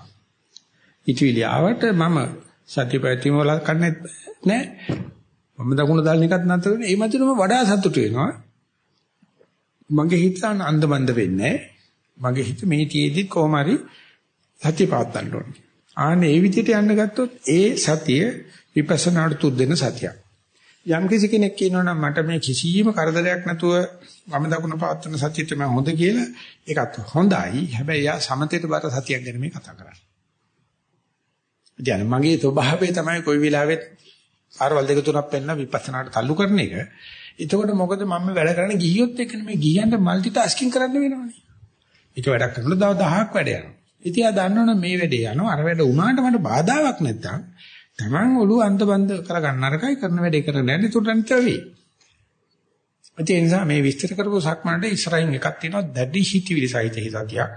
ඉතිවිලි ආවට මම සත්‍යපැතිම වල කන්නේ නැහැ. මම දකුණ දාන එකත් නැතර වෙන. ඒ මැදින්ම වඩා සතුටු වෙනවා. මගේ හිත අන්දමන්ද වෙන්නේ මගේ හිත මේ තියේදි කොහොම හරි සත්‍ය පාත්තන්න ඕනේ. ආනේ ඒ විදිහට යන්න ගත්තොත් ඒ සතිය විපස්සනාට තුත් දෙන සතියක්. යම් කිසි කෙනෙක් කියනවනම් මට මේ කිසියම් කරදරයක් නැතුව වම දකුණ පාත්තන සතිය තමයි හොඳ කියලා ඒකත් හොඳයි. හැබැයි යා සමතේට බර සතියක් ගැන මේ කතා කරන්නේ. දැන් මගේ ස්වභාවය තමයි කොයි වෙලාවෙත් ආරවල් දෙක තුනක් පෙන්න විපස්සනාට තල්ලු කරන එක. එතකොට මොකද මම වැඩ කරන්නේ ගිහියොත් එක්ක නෙමෙයි ගියන්ට මල්ටි ටාස්කින් කරන්න වෙනවනේ. එක වැඩක් කරනකොට දව 10ක් වැඩ යනවා. ඉතින් ආ දන්නවනේ මේ වැඩේ යනවා අර වැඩ උනාට මට බාධාවක් නැත්තම් Taman ඔළුව අන්තබන්ද කරගන්න අරකයි කරන වැඩේ කරන්න යන්නේ තුරන්ත වෙයි. ඒ නිසා මේ විස්තර කරපු සක්මනට ඉස්සරහින් එකක් තියෙනවා දැඩි හිතවිලි සහිත හිතතියක්.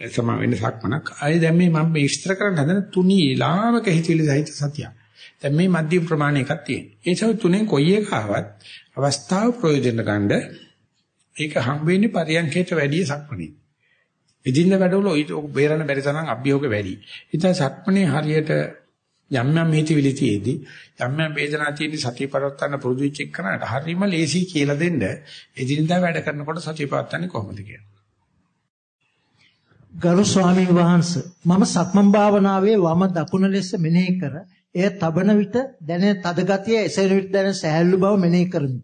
සම වෙන සක්මනක්. ආයේ දැන් මේ මම විස්තර කරන්න හදන තුනී ලාමක හිතවිලි සහිත සතියක්. දැන් මේ මධ්‍යම ප්‍රමාණය එකක් තියෙනවා. ඒ නිසා තුනෙන් කොයි එක ආවත් අවස්ථාව ප්‍රයෝජන ගන්න ඒක හම් වෙන්නේ පරියන්කේට වැඩිය සක්මනේ. ඉදින්න වැඩවල ඔය බේරන බැරි තරම් අභියෝග වැඩි. ඉතින් සක්මනේ හරියට යම් යම් හිතවිලි තියේදී යම් යම් වේදනා තියෙන සතිය පවත්වන්න පුරුදු වෙච්ච එකනට හරීම ලේසි කියලා දෙන්න එදිනදා වැඩ කරනකොට සතිය පවත්වන්නේ කොහොමද කියලා.
ගරු ස්වාමීන් වහන්සේ මම සක්මන් භාවනාවේ වම දකුණ ලෙස මෙනෙහි කර එය තබන විට දැනෙන තද ගතිය එසෙන විට දැනෙන සහැල්ලු බව මෙනෙහි කරමි.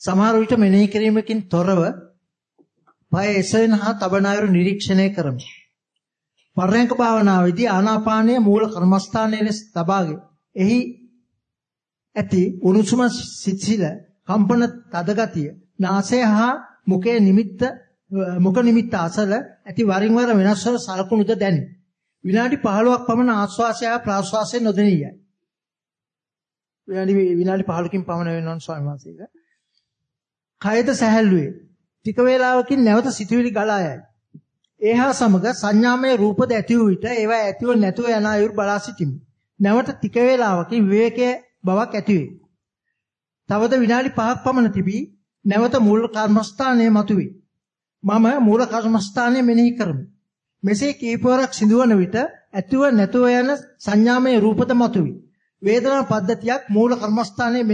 සමහර විට මෙනෙහි කිරීමකින් තොරව පය එසෙන හා තබන අයුරු නිරීක්ෂණය කරමි. පරයන්ක භාවනාවේදී ආනාපානයේ මූල කර්මස්ථානයේ ලෙස තබාගෙන එහි ඇති උණුසුම සිසිල කම්පන තද ගතිය නාසය හා මුඛයේ නිමිත්ත මුඛ නිමිත්ත අසල ඇති වරින් වර වෙනස් වන සලකුණුද දැනේ. විනාඩි 15ක් පමණ ආශ්වාසය ප්‍රාශ්වාසය නොදෙනියයි. විනාඩි විනාඩි 15කින් පමණ වෙනවා ස්වාමීන් වහන්සේක. කයද සැහැල්ලුවේ. ටික වේලාවකින් නැවත සිතුවිලි ගලා යයි. ඒහා සමග සංඥාමය රූපද ඇති වූ විට ඒවා ඇතිව නැතුව යන අයුරු බලා සිටිමි. නැවත ටික වේලාවකින් විවේකයේ බවක් ඇති වේ. තවද විනාඩි 5ක් පමණ තිබී නැවත මූල කර්මස්ථානයේ මතුවේ. මම මූල කර්මස්ථානයේ මෙනෙහි කරමි. මෙසේ කීපවරක් සිදුවන විට ඇතිව නැතුව යන සංඥාමය රූපද මතුවේ. වේදනා පද්ධතියක් මූල කර්මස්ථානයේ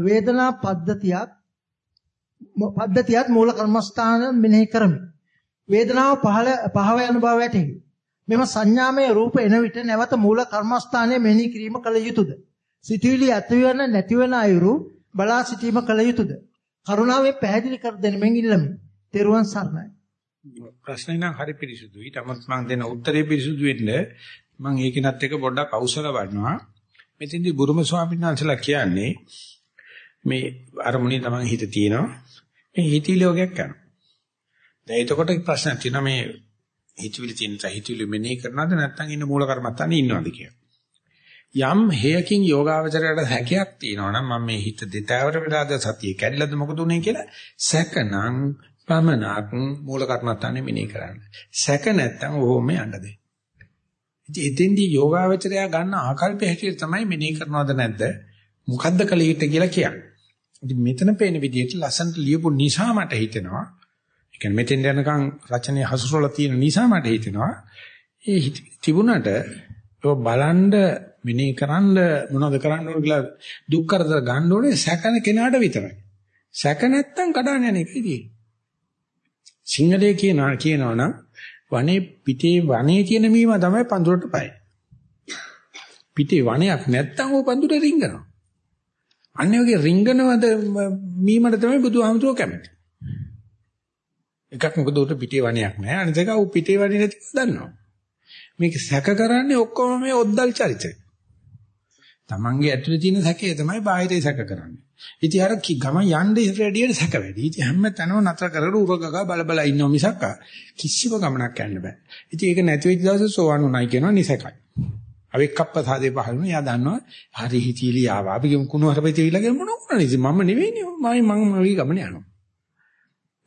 වේදනා පද්ධතියක් පද්ධතියක් මූල කර්මස්ථාන මෙනෙහි කරමි. වේදනාව පහළ පහව යන බව වැටහි. මෙම සංඥාමය රූප එන විට නැවත මූල කර්මස්ථානයේ මෙනෙහි කිරීම කළ යුතුයද? සිතුවිලි ඇතිවන නැතිවන අයුරු බලා සිටීම කළ යුතුයද? කරුණාවෙන් පැහැදිලි කර දෙනෙමින් ඉල්ලමි. තෙරුවන් සරණයි.
ප්‍රශ්නේ නම් හරි පිරිසුදුයි. තමත් මම දෙන උත්තරේ පිරිසුදු වෙන්න මම ඒකිනත් එක පොඩ්ඩක් අවසල වඩනවා. මෙතෙන්දී බුරුම ස්වාමීන් වහන්සේලා කියන්නේ මේ අරමුණේ තමයි හිත තියෙනවා. මේ හිතවිලි වගේක් කරනවා. දැන් එතකොට ප්‍රශ්නයක් තියෙනවා මේ හිතවිලි තියෙන හිතවිලි මෙනෙහි කරනවද නැත්නම් ඉන්න මූල කර්මත්තානේ ඉන්නවද කියලා. යම් හේයකින් යෝගාවචරයට හැකියාවක් තියෙනවා නම් මම මේ හිත දෙතෑවර වෙලාද සතිය කැඩලාද මොකද උනේ කියලා සැකනම් පමනක් මූල කර්මත්තානේ මිනේ කරන්න. සැක නැත්තම් ඕම යන්න දෙන්න. ඉතින් එතෙන්දී යෝගාවචරය ගන්න ආකල්පය හැටියට තමයි මිනේ කරනවද නැද්ද? මොකද්ද කළ යුත්තේ කියලා කියන්නේ. ඉතින් මෙතන පේන විදිහට ලස්සනට ලියපු නිසා මට හිතෙනවා. ඒ කියන්නේ මෙතෙන් යනකම් රචනයේ හසුරවලා තියෙන නිසා මට හිතෙනවා. ඒ තිබුණට ඔය බලන්ඩ මිනේ කරන්න මොනවද කරන්න ඕන කියලා දුක් කරදර ගන්න ඕනේ සැකන කෙනාට විතරයි. සැක නැත්තම් කඩාන යන එකයි තියෙන්නේ. සිංහලයේ කියනවා කියනවනම් වනේ පිටේ වනේ තියෙන මීම තමයි පඳුරට පය. පිටේ වනයක් නැත්තම් ਉਹ පඳුර රිංගනවා. අන්නේ වගේ රිංගනවද මීමට තමයි බුදුහාමුදුරුවෝ කැමති. එකක් මොකද උට පිටේ වනයක් නැහැ. අනිත් එක උ පිටේ වනේ නැතිව දන්නවා. මේක සැක කරන්නේ ඔක්කොම මේ ඔද්දල් චරිතය. Tamange ඇතුලේ තියෙන සැකේ තමයි බාහිරේ සැක කරන්නේ. ඉතින් අර ගම යන්නේ රෙඩියට සැක වැඩි. ඉතින් හැම තැනම නතර කරලා උරගගා බල බල ඉන්නව මිසක් කිසිම ගමනක් යන්න බෑ. ඉතින් ඒක නැති වෙච්ච දවසේ සෝවන් උනායි කියනවා නිසකයි. අවික්කප්ප සාදේ පහළ වුණා. එයා දන්නවා හරි හිතීලි ආවා. අපි කුණු හරපේ තියලා මොන වුණා ඉතින් මම නෙවෙයිනේ. මම මම මගේ ගමන යනවා.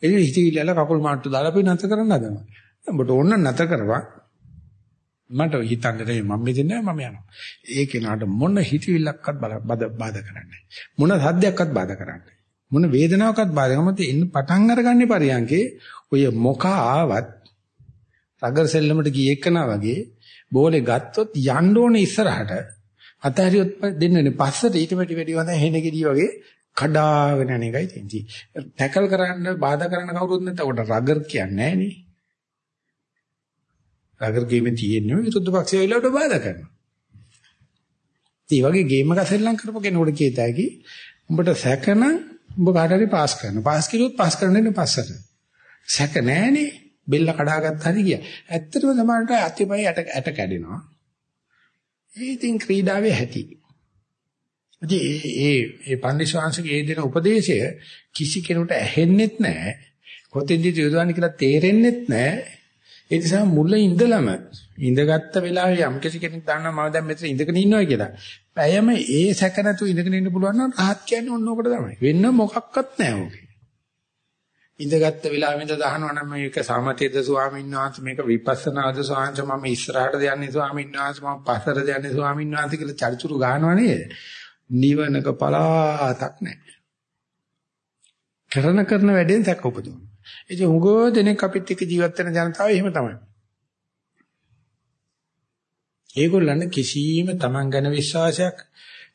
එදින හිතීලිල කකුල් මාට්ටු දාලා අපි නැතර කරන්න හදනවා. උඹට ඕන නැතර කරපන්. මට හිතන්නේ මම මෙතන මම යනවා. ඒ කෙනාට මොන හිතවිල්ලක්වත් බාධා කරන්නේ මොන සද්දයක්වත් බාධා කරන්නේ මොන වේදනාවක්වත් බාධා කරන්නේ ඉන්න පටන් අරගන්නේ පරියන්කේ ඔය මොක ආවත් රගර් සෙල්ලමට ගිය එකනා වගේ බෝලේ ගත්තොත් යන්න ඕනේ ඉස්සරහට අතහැරියොත් දෙන්නේ පස්සට ඊට වැඩි වැඩි වඳ හෙන ගෙඩිය වගේ කඩාගෙන යන එකයි තියෙන්නේ. ටැකල් කරන්න බාධා කරන්න කවුරුත් නැත්නම් උඩ රගර් කියන්නේ නැහැ නේ. රගර් ගේමේ තියෙන්නේ විරුද්ධ පක්ෂය වෙලාවට බාධා කරනවා. ඒ වගේ ගේම් එක සෙල්ලම් කරපු කෙනෙකුට කියතයි උඹට සැකනම් උඹ කාට හරි පාස් කරනවා. පාස් කිරුවොත් පාස් කරන්නේ පස්සට. සැක නැහනේ. බෙල්ල කඩාගත්ත හරි ගියා. ඇත්තටම සමහරට අතිපය ඇට ඇට කැඩෙනවා. ඒ ඉතින් ක්‍රීඩාවේ ඇති. ඉතින් ඒ ඒ පන්දිස්වාංශගේ ඒ දෙන උපදේශය කිසි කෙනෙකුට ඇහෙන්නෙත් නැහැ. කොතෙන්ද යොදවන්නේ කියලා තේරෙන්නෙත් නැහැ. ඒ නිසා මුල ඉඳලම ඉඳගත්ත වෙලාවේ යම් කිසි කෙනෙක් දන්නවා මම දැන් මෙතන ඉඳගෙන ඉන්නවා කියලා. පැයම ඒ සැක නැතුව ඉඳගෙන ඉන්න පුළුවන් නම් රහත් කියන්නේ ඔන්න ඔකට තමයි. වෙන මොකක්වත් නැහැ ඕකේ. ඉඳගත්ත වෙලාවෙ ඉඳ දහනවා නම් මේක සමතේද ස්වාමීන් වහන්සේ මේක විපස්සනාද ස්වාමීන් වහන්සේ මම ඉස්සරහට යන්නේ ස්වාමීන් වහන්සේ මම පස්සට යන්නේ ස්වාමීන් වහන්සේ කියලා චරිචුරු ගන්නවා නේද? නිවනක පලාතක් නැහැ. කරන කරන වැඩෙන් සැක උපදවනවා. ඉතින් උගෝ දෙනෙක් අපිත් එක්ක ජීවත් වෙන ජනතාව එහෙම තමයි. ඒගොල්ලන් කිසිම Taman ගැන විශ්වාසයක්,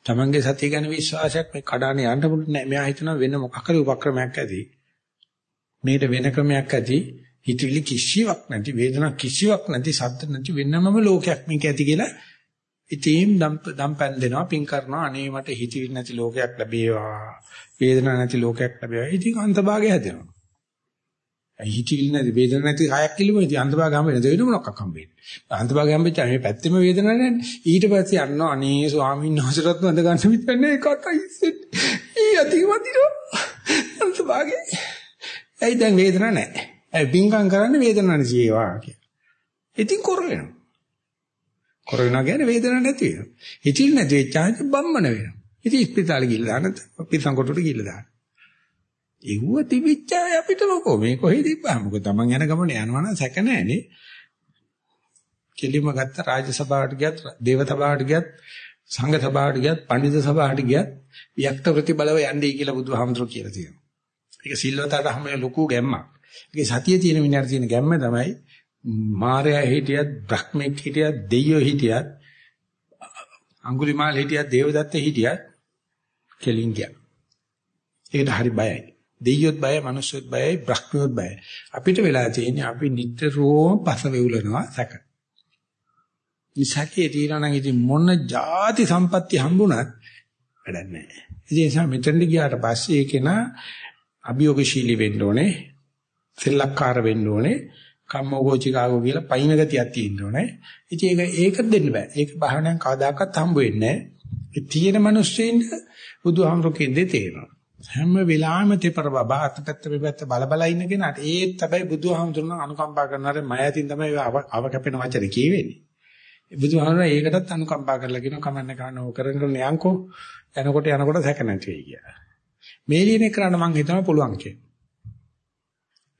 Tamanගේ සතිය ගැන විශ්වාසයක් මේ කඩානේ යන්න පුළුවන් නෑ. මෙයා හිතනවා වෙන මොකක් හරි උපක්‍රමයක් ඇති. මේකට වෙන ක්‍රමයක් ඇති. හිතවිලි කිසිවක් නැති, වේදනා කිසිවක් නැති, සද්ද නැති වෙනමම ලෝකයක් මේක ඇති කියලා ඉතින් දම්පැන් දෙනවා පින් කරනවා අනේ මට හිතවිලි නැති ලෝකයක් ලැබේවා වේදනා නැති ලෝකයක් ලැබේවා ඉතින් අන්තභාගය හැදෙනවා හිතවිලි නැති වේදනාවක් නැති කයක් කිලිම ඉතින් අන්තභාග හම්බෙන්නේ දෙවෙනි මොනක් හම්බෙන්නේ. අන්තභාග හම්බෙච්ච මේ පැත්තෙම වේදනාවක් නැහැ. ඊට පස්සේ යනවා අනේ ස්වාමීන් වහන්සේටත් වඳ ගන්න විතරනේ එකක් අයිසෙත්. ඊ අතිවදිනෝ. අන්තභාගේ. ඇයි දැන් වේදනාවක් නැහැ. ඇයි බින්කම් කරන්නේ වේදනාවක් නැතිවා කියලා. ඉතින් කරගෙනවා. කරගෙනවා කියන්නේ වේදනාවක් නැති වෙනවා. හිතින් නැති වෙච්චාම බම්මන වෙනවා. ඉතින් ඉස්පිතාලේ ගිහලා දාන්න පිටසන් කොටුට ගිහලා දාන්න. එව්ව තිබිච්චාය අපිට මොකෝ මේ කොහෙද ඉබ්බා මොකද Taman යන ගමන යනවා නම් සැක නැහැනේ කෙලිම ගත්ත රාජ්‍ය සභාවට ගියත් දේව සභාවට ගියත් සංඝ සභාවට ගියත් පඬිත සභාවට ගියත් වික්ත ප්‍රතිබලව යන්නේ කියලා බුදුහාමුදුරුවෝ කියලා තියෙනවා. ඒක සිල්වතට හැම ලොකු ගැම්මක්. ඒකේ සතිය තියෙන මිනිහට තියෙන ගැම්ම තමයි මාරයා හිටියත් බ්‍රහ්මෙක් හිටියත් දෙයියෝ හිටියත් අඟුලිමාල හිටියත් දේවදත්ත හිටියත් කෙලින් ගියා. ඒකට හරි බයයි. දෙයියොත් බයයි, මනුස්සයොත් බයයි, බ්‍රහ්මියොත් බයයි. අපිට වෙලා තියෙන්නේ අපි නිතරම පස වෙවුලනවා සැක. ඉසකේ තියනවා නම් ඉතින් මොන ಜಾති සම්පatti හම්බුණත් වැඩක් නැහැ. ඒ නිසා මෙතෙන්ට ගියාට පස්සේ ඒකේන අභියෝගශීලී වෙන්න ඕනේ. සෙල්ලක්කාර වෙන්න ඕනේ. කම්මෝගෝචිකාගෝ කියලා පයින් ගතියක් තියෙන්න ඕනේ. ඉතින් ඒක ඒක දෙන්න බෑ. ඒක භාවනාවෙන් කවදාකවත් හම්බ වෙන්නේ නැහැ. ඒ තියෙන මිනිස්සුන්ට බුදුහාමුදුරුකේ දෙතේ තේරෙනවා. හැම වෙලාවෙම තෙපර බබා අතපැත්ත පිටපැත්ත බල බල ඉන්න කෙනාට ඒත් හැබැයි බුදුහාමුදුරන අනුකම්පා කරනාරේ මය ඇතින් තමයි අව කැපෙන වචන කියවෙන්නේ. බුදුහාමර ඒකටත් අනුකම්පා කරලා කියනවා කමන්න කනෝ කරන කරන යන්කෝ යනකොට යනකොට සැක නැති වෙයි කියලා. මේ ලියන කරන්න මම හිතනවා පුළුවන් කියලා.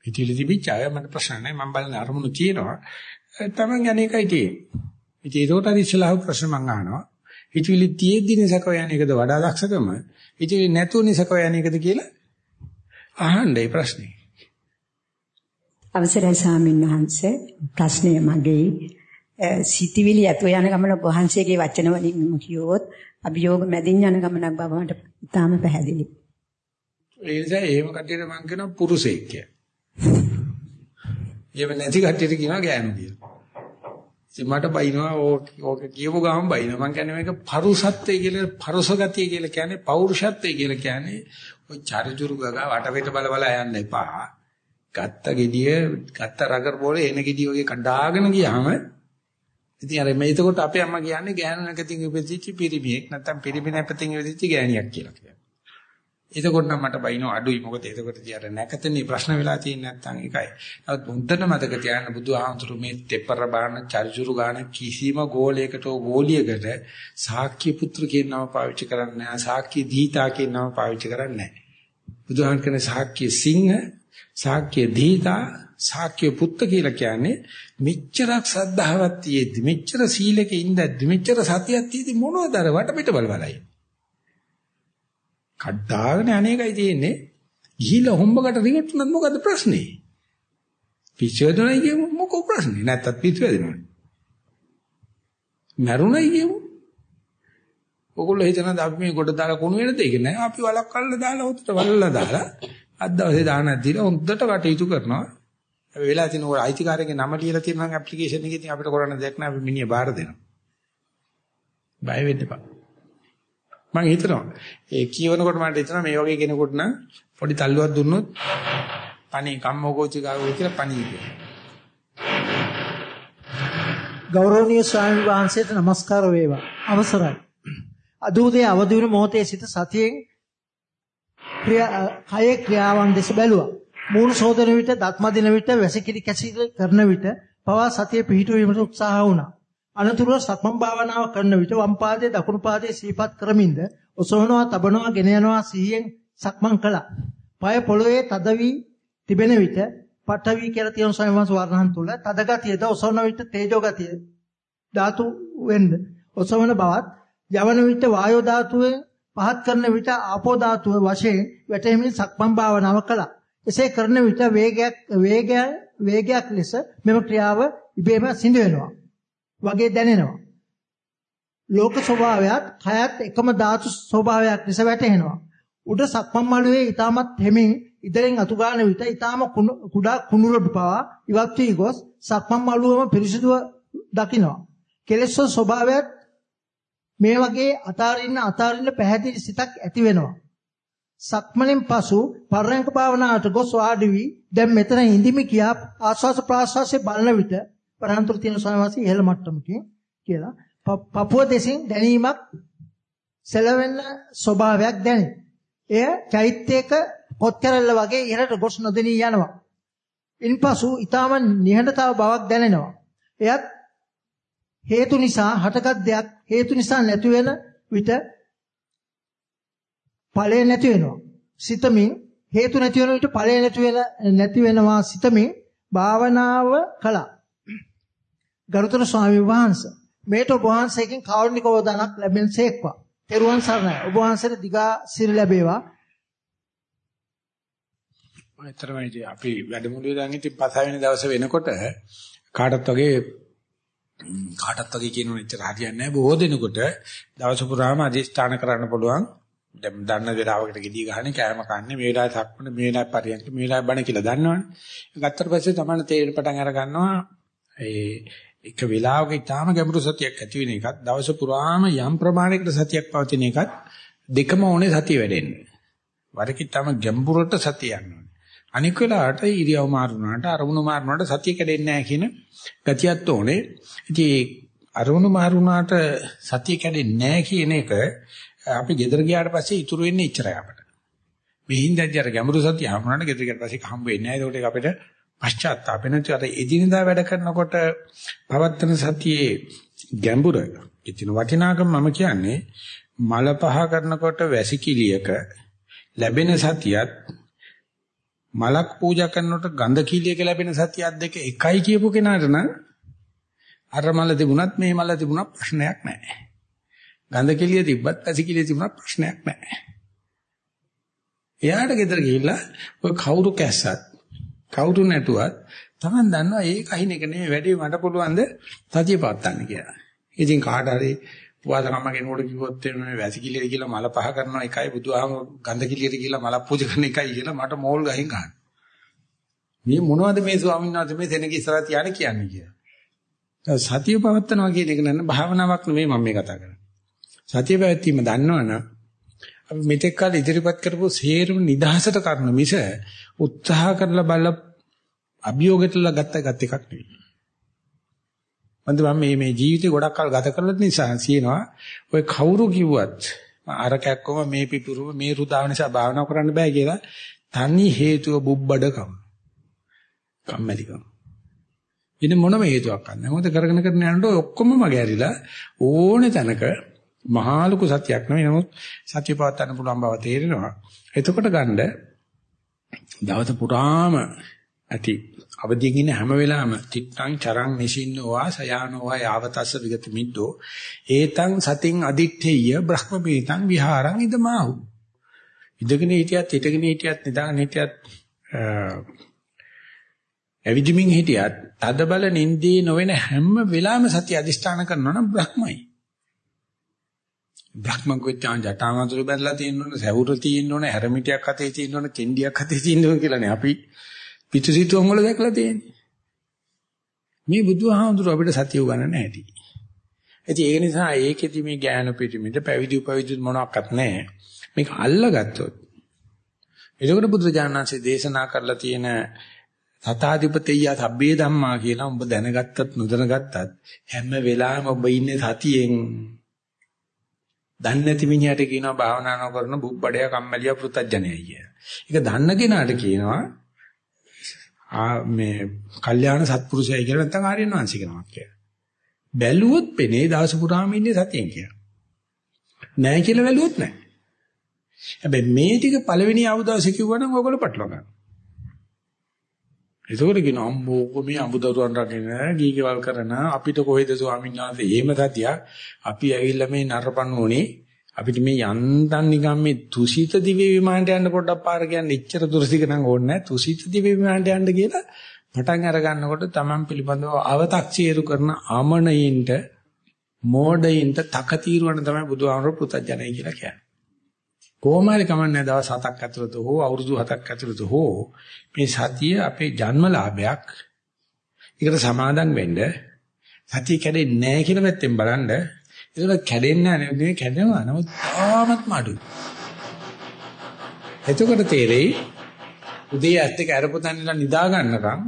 ඉතිලි තිබිච්චාය මට ප්‍රශ්න නැහැ මම බලන අරමුණු තියෙනවා. තමන් අනේකයි තියෙන්නේ. ඉතින් ඒකට අර ඉස්සලාහ ප්‍රශ්න මම අහනවා. හිතවිලි තියෙද්දි නිසකව යන එකද වඩා දක්ෂකම? හිතවිලි නැතුව නිසකව යන එකද කියලා අහන්නේ ප්‍රශ්නේ.
අවසරයි ස්වාමීන් වහන්සේ ප්‍රශ්නය මගේ සිටිවිලි ඇතුව යන ගමන වහන්සේගේ වචන වලින් කියවොත් අභියෝග මැදින් යන ගමනක් බව මට ඉතාම පැහැදිලි.
ඒ නිසා එහෙම කටියට මම කියනවා පුරුෂයෙක් කියලා. එහෙම නැති කටියට කියනවා ගෑනු කියලා. ඉතින් මට බයිනවා ඕක කියපු ගමන් බයිනවා. මම කියන්නේ මේක පරුසත්වය කියලා පරුස ගතිය කියලා කියන්නේ පෞරුෂත්වය කියලා කියන්නේ ඔය චරිචුරු ගගා වටපිට බල බල යන්න එපා. ගත්ත gediya ගත්ත රගර් බෝලේ එන gediya වගේ කඩාගෙන ගියාම ඉතින් අර මේ එතකොට අපේ අම්මා කියන්නේ ගෑනු නැකතින් ඉපදිච්ච පිරිමියෙක් නැත්තම් පිරිමි නැපතින් ඉපදිච්ච ගෑණියක් කියලා කියනවා. එතකොට නම් මට බයිනෝ අඩුයි මොකද එතකොට තියර නැකතනේ ප්‍රශ්න වෙලා තියෙන්නේ නැත්තම් ඒකයි. නමුත් මුන්දන මතක තියාගන්න බුදුහාමුදුරු මේ තෙපර බාන චරිචුරු ගාන කිසිම ගෝලයකට ගෝලියකට සාක්‍ය පුත්‍ර කියන නම පාවිච්චි කරන්නේ නැහැ. සාක්‍ය දීතා කියන නම පාවිච්චි කරන්නේ නැහැ. බුදුහාම කියන්නේ සාක්‍ය සිංහ, සාක්‍ය දීතා, සාක්‍ය පුත්‍ර කියලා කියන්නේ මෙච්චරක් සද්ධාවක් තියෙද්දි මෙච්චර සීලක ඉඳද්දි මෙච්චර සතියක් තියෙද්දි මොනවද අර වටපිට බල බලයි. කඩාගෙන අනේකයි තියෙන්නේ. ගිහිල්ලා හොම්බකට රිවට්ටුනත් මොකද ප්‍රශ්නේ? පිස්සු වැදුනයි කියමු මොකෝ ප්‍රශ්නේ? නැත්තත් පිස්සු වැදිනවනේ. මරුණයි කියමු. ඔගොල්ලෝ හිතනද අපි මේ කොට දාලා කුණු වෙනද ඒක නෑ. අපි වලක් කල්ලා දාලා උත්තර වලලා දාලා අත් දවසේ දානක් දීලා හොඳට කටයුතු කරනවා. ඒ වෙලාව තියෙන ඔය අයිතිකාරයේ නම ලියලා තියෙන නම් ඇප්ලිකේෂන් එකේ ඉතින් අපිට කරන්න දෙයක් නෑ අපි මිනිහ බාර දෙනවා. බය වෙන්න එපා. මම හිතනවා ඒ කියවනකොට මට හිතෙනවා මේ වගේ කෙනෙකුට නම් පොඩි තල්ලුවක් දුන්නොත් පණි කම්මෝකෝචි ගාවෝ කියලා පණි කියනවා.
ගෞරවනීය ස්වාමීන් වහන්සේට নমස්කාර වේවා. අවසරයි. අදූදේ අවදි වුණු මොහොතේ සිට සතියෙන් ක්‍රියා කයේ ක්‍රියාවන් දෙස බැලුවා. මූණ සෝදන විට, දත්ම දින විට, වැසිකිලි කැසිකිලි කරන විට පවා සතිය පිහිටුවීමට උත්සාහ වුණා. අනතුරුව සක්මන් භාවනාව කරන විට වම් පාදයේ දකුණු පාදයේ සිහිපත් කරමින්ද ඔසවනවා, තබනවා, ගෙන යනවා සිහියෙන් සක්මන් කළා. পায় පොළවේ තද වී තිබෙන විට පඨවි කියලා තියෙන සමවස් වර්ණහන් තුල තද ගතියද ඔසවන විට තේජෝ ගතිය ධාතු වෙන්න ඔසවන බවත් යවන විට වායෝ ධාතුවේ පහත් කරන විට ආපෝ ධාතුව වශයෙන් වැටෙමින් සක්මන් භාවනාව කළා. එසේ කරන විට වේගයක් වේගය වේගයක් ලෙස මෙම ක්‍රියාව ඉබේම සිදු වෙනවා. වගේ දැනෙනවා. ලෝක ස්වභාවයත් කයත් එකම ධාතු ස්වභාවයක් ලෙස වැටහෙනවා. උඩ සක්මන් මළුවේ ඊටමත් හැමින් ඉදිරියෙන් අතු ගන්න විට ඊටම කුඩා කුණුරඩු පවා ඉවත් වී ගොස් සක්මන් මළුවම පිරිසිදුව දකිනවා. කෙලෙස් ස්වභාවයත් මේ වගේ අතාරින්න අතාරින්න පැහැදිලි සිතක් ඇති වෙනවා. සක්මණෙන් පසු පරයන්ක භාවනාවට ගොස් වාඩි වී දැන් මෙතන ඉඳිමි කියා ආස්වාස ප්‍රාස්වාසයේ බලන විට පරහන්තුරු තියෙන ස්වාමීන් ඉහළ මට්ටමකින් කියලා පපුව දෙසින් දැනීමක් සැලවෙන්න ස්වභාවයක් දැනේ. එය චෛත්‍යයක පොත් කැරල්ල වගේ ඉහළට ගොස් නොදෙනී යනවා. ඉන්පසු ඊටම නිහඬතාව බවක් දැනෙනවා. එයත් හේතු නිසා හටගත් දෙයක් හේතු නිසා නැති වෙන විට ඵලය නැති වෙනවා. සිතමින් හේතු නැති වෙන විට ඵලය නැති වෙන නැති වෙනවා සිතමින් භාවනාව කළා. ගරුතර ස්වාමීන් වහන්සේ මේට ඔබ වහන්සේගෙන් කාරුණික වදනක් ලැබෙනසේක්වා. තෙරුවන් සරණයි. ඔබ වහන්සේට දිගා සිර ලැබේවා.
ඇත්තටම අපි වැඩමුළුවේ දැන් ඉතින් පසවෙනි දවසේ වෙනකොට කාටත් වගේ කාටත් වගේ කියනොත් එච්චර හරියන්නේ නැහැ. බොහෝ දෙනෙකුට දවස පුරාම අධිෂ්ඨාන කරන්න පුළුවන්. දැන් දන්න වෙලාවකට ගෙඩිය ගහන්නේ කෑම කන්නේ මේ වෙලාවේ සක්මන මේ වෙලාවේ පරියන්ක මේ වෙලාවේ බණ කියලා දන්නවනේ. ගත්තට පස්සේ තමයි තේරෙන පටන් අර ගන්නවා ඒ එක වෙලාවක ඊටාම ගැඹුරු සතියක් ඇති වෙන එකත් දවස පුරාම යම් ප්‍රමාණයකට සතියක් පවතින එකත් දෙකම ඕනේ සතිය වැඩෙන්නේ. වරකිටම ගැඹුරට සතිය යනවා. අනික වෙලාවට ඉරියව් මාරුනාට අරමුණු මාරුනාට සතිය කැඩෙන්නේ නැහැ කියන ගතියත් ඕනේ. ඉතින් අරමුණු මාරුනාට සතිය කැඩෙන්නේ නැහැ කියන එක අපි ගෙදර ගියාට පස්සේ ඉතුරු වෙන්නේ ඉච්චරයි අපිට. මේ හින්දාදී අර ගැඹුරු සතිය හමුනාට ගෙදර ගියාට පස්සේ හම්බ වෙන්නේ නැහැ. ඒකට අපිට පශ්චාත්තාප නැති අර එදිනදා වැඩ කරනකොට පවත්තන සතියේ ගැඹුර. ඉතින් වටිනාකම මම කියන්නේ මල පහ කරනකොට වැසිකිළියක ලැබෙන සතියත් මලක් පූජා කරනකොට ගඳ කිලියක ලැබෙන සතියත් දෙක එකයි කියපු කෙනාට නම් අර මල තිබුණත් මේ මල තිබුණත් ප්‍රශ්නයක් නැහැ. ගඳ කිලිය තිබ්බත් වැසි කිලිය තිබුණත් ප්‍රශ්නයක් නැහැ. එයාට ගෙදර ගිහිල්ලා ඔය කවුරු කැස්සත් කවුරු නැතුවත් Taman දන්නවා ඒක අහින එක නෙමෙයි වැඩි මට පුළුවන් ද සතිය පවත්වන්න කියලා. ඉතින් කාට හරි පුවාදකම කෙනෙකුට කිව්වොත් මේ වැසිකිළියට කියලා මල පහ කරනවා එකයි බුදුහාම ගන්ධ කිළියට කියලා මල පූජා කරන එකයි කියලා මට මෝල් ගහින් ගන්න. මේ මොනවද මේ ස්වාමීන් වහන්සේ මේ සෙනග ඉස්සරහ තියානේ කියන්නේ කියලා. සතිය පවත්නවා කියන එක නන්න භාවනාවක් නෙමෙයි මම මේ කතා කරන්නේ. සතිය පැවැත්වීම දන්නවනම් අපි මෙතෙක් කල ඉදිරිපත් කරපු සේරම නිදහසට කරන මිස උත්සාහ කරලා බල අභියෝගයටලා ගත්ත ගත් එකක් නෙවෙයි. මන්ද මම මේ මේ ජීවිතේ ගොඩක් කල් ගත කරලා නිසා කියනවා ඔය කවුරු කිව්වත් අර කැක්කම මේ පිපුරුව මේ රුදාව නිසා භාවනා කරන්න බෑ කියලා තනි හේතුව බුබ්බඩකම. කම්මැලිකම. ඉතින් මොනම හේතුවක් නැහැ. මොකද කරගෙන කරගෙන යනකොට ඔක්කොම මගේ ඇරිලා ඕනේ තැනක මහා ලොකු සත්‍යයක් නෙවෙයි. නමුත් සත්‍ය පවත්වන්න පුළුවන් බව තේරෙනවා. එතකොට ගන්න දවස පුරාම ඇති අවදියෙන් ඉන්න හැම වෙලාවෙම තිත්තං චරං නිසින්නෝවා සයානෝවා යාවතස්ස විගත මිද්දෝ ඒතං සතින් අදිත්තේය බ්‍රහ්මපීතං විහාරං ඉදමාහු. ඉඳගෙන හිටියත් හිටගෙන හිටියත් නිදාගෙන හිටියත් ඇවිදිමින් හිටියත් තද බල නින්දී නොවන හැම වෙලාවෙම සතිය අදිෂ්ඨාන කරනවා නම් බ්‍රහ්මයි. බ්‍රහ්මකෝත්‍යාන් ජටාමතුරු බැලලා තියෙන්න ඕන සැවුර තියෙන්න ඕන හැරමිටියක් අතේ තියෙන්න ඕන කෙන්ඩියක් අතේ තියෙන්න ඕන කියලානේ අපි පිටුසිතුවම් වල දැකලා තියෙන්නේ. මේ බුදුහාමුදුරුව අපිට සතිය උගන්නන්න ඇති. ඉතින් ඒක නිසා ඒකෙදි මේ ඥාන පිටිමිට පැවිදි උපවිදි මොනවත් නැහැ. මේක අල්ලගත්තොත් එතකොට බුදුරජාණන්සේ දේශනා කරලා තියෙන සතාධිපතිය සබ්බේ ධම්මා කියලා උඹ දැනගත්තත් නොදැනගත්තත් හැම වෙලාවෙම ඔබ ඉන්නේ සතියෙන් දන්නේ නැති මිනිහට කියනවා භාවනා නොකරන බුබ්බඩය කම්මැලිය පෘතජ්ජනයයි කිය. ඒක දන්න කෙනාට කියනවා මේ කල්යාණ සත්පුරුෂයයි කියලා නැත්නම් ආර්යයන් වහන්සේ කෙනෙක් කියලා. බැලුවොත් පෙනේ දවස පුරාම ඉන්නේ සතියෙන් කියලා. නැහැ කියලා බැලුවොත් නැහැ. හැබැයි මේ ටික පළවෙනි අවුදවසේ කිව්වනම් ඔයගොල්ලෝ පටලවා ගන්න. ඒකෝට කියන අම්මෝ මේ අඹදරුවන් රකින්න ගීකවල් කරන අපිට කොහෙද ස්වාමීන් වහන්සේ එහෙම තතියක් අපි ඇවිල්ලා මේ නරපන්නෝනේ අපිට මේ යන්තම් නිකන් මේ තුසිත දිව්‍ය විමානට යන්න පොඩ්ඩක් පාර කියන්නේ ඉච්චර දුරසික නම් ඕනේ නැහැ. තුසිත දිව්‍ය විමානට යන්න කියලා පටන් අර ගන්නකොට Taman පිළිබඳව අව탁සියරු කරන ආමණයින්ට මෝඩයින්ට තකතිරුවන තමයි බුදුහාමර පුතඥයි කියලා කියන්නේ. කොහොම හරි කමන්නේ දවස් 7ක් ඇතුළත හෝ අවුරුදු 7ක් ඇතුළත හෝ මේ සතිය අපේ ජන්මලාභයක්. ඒකට සමාදම් වෙන්න සතිය කැඩෙන්නේ නැහැ කියන පැත්තෙන් බලන්න ඒක කැඩෙන්නේ නැහැ නෙවෙයි කැඩෙනවා. නමුත් තාමත් අඩුයි. එතකොට තේරෙයි උදේ ඇත්ත එක අරපොතන් ඉඳලා නිදා ගන්නකම්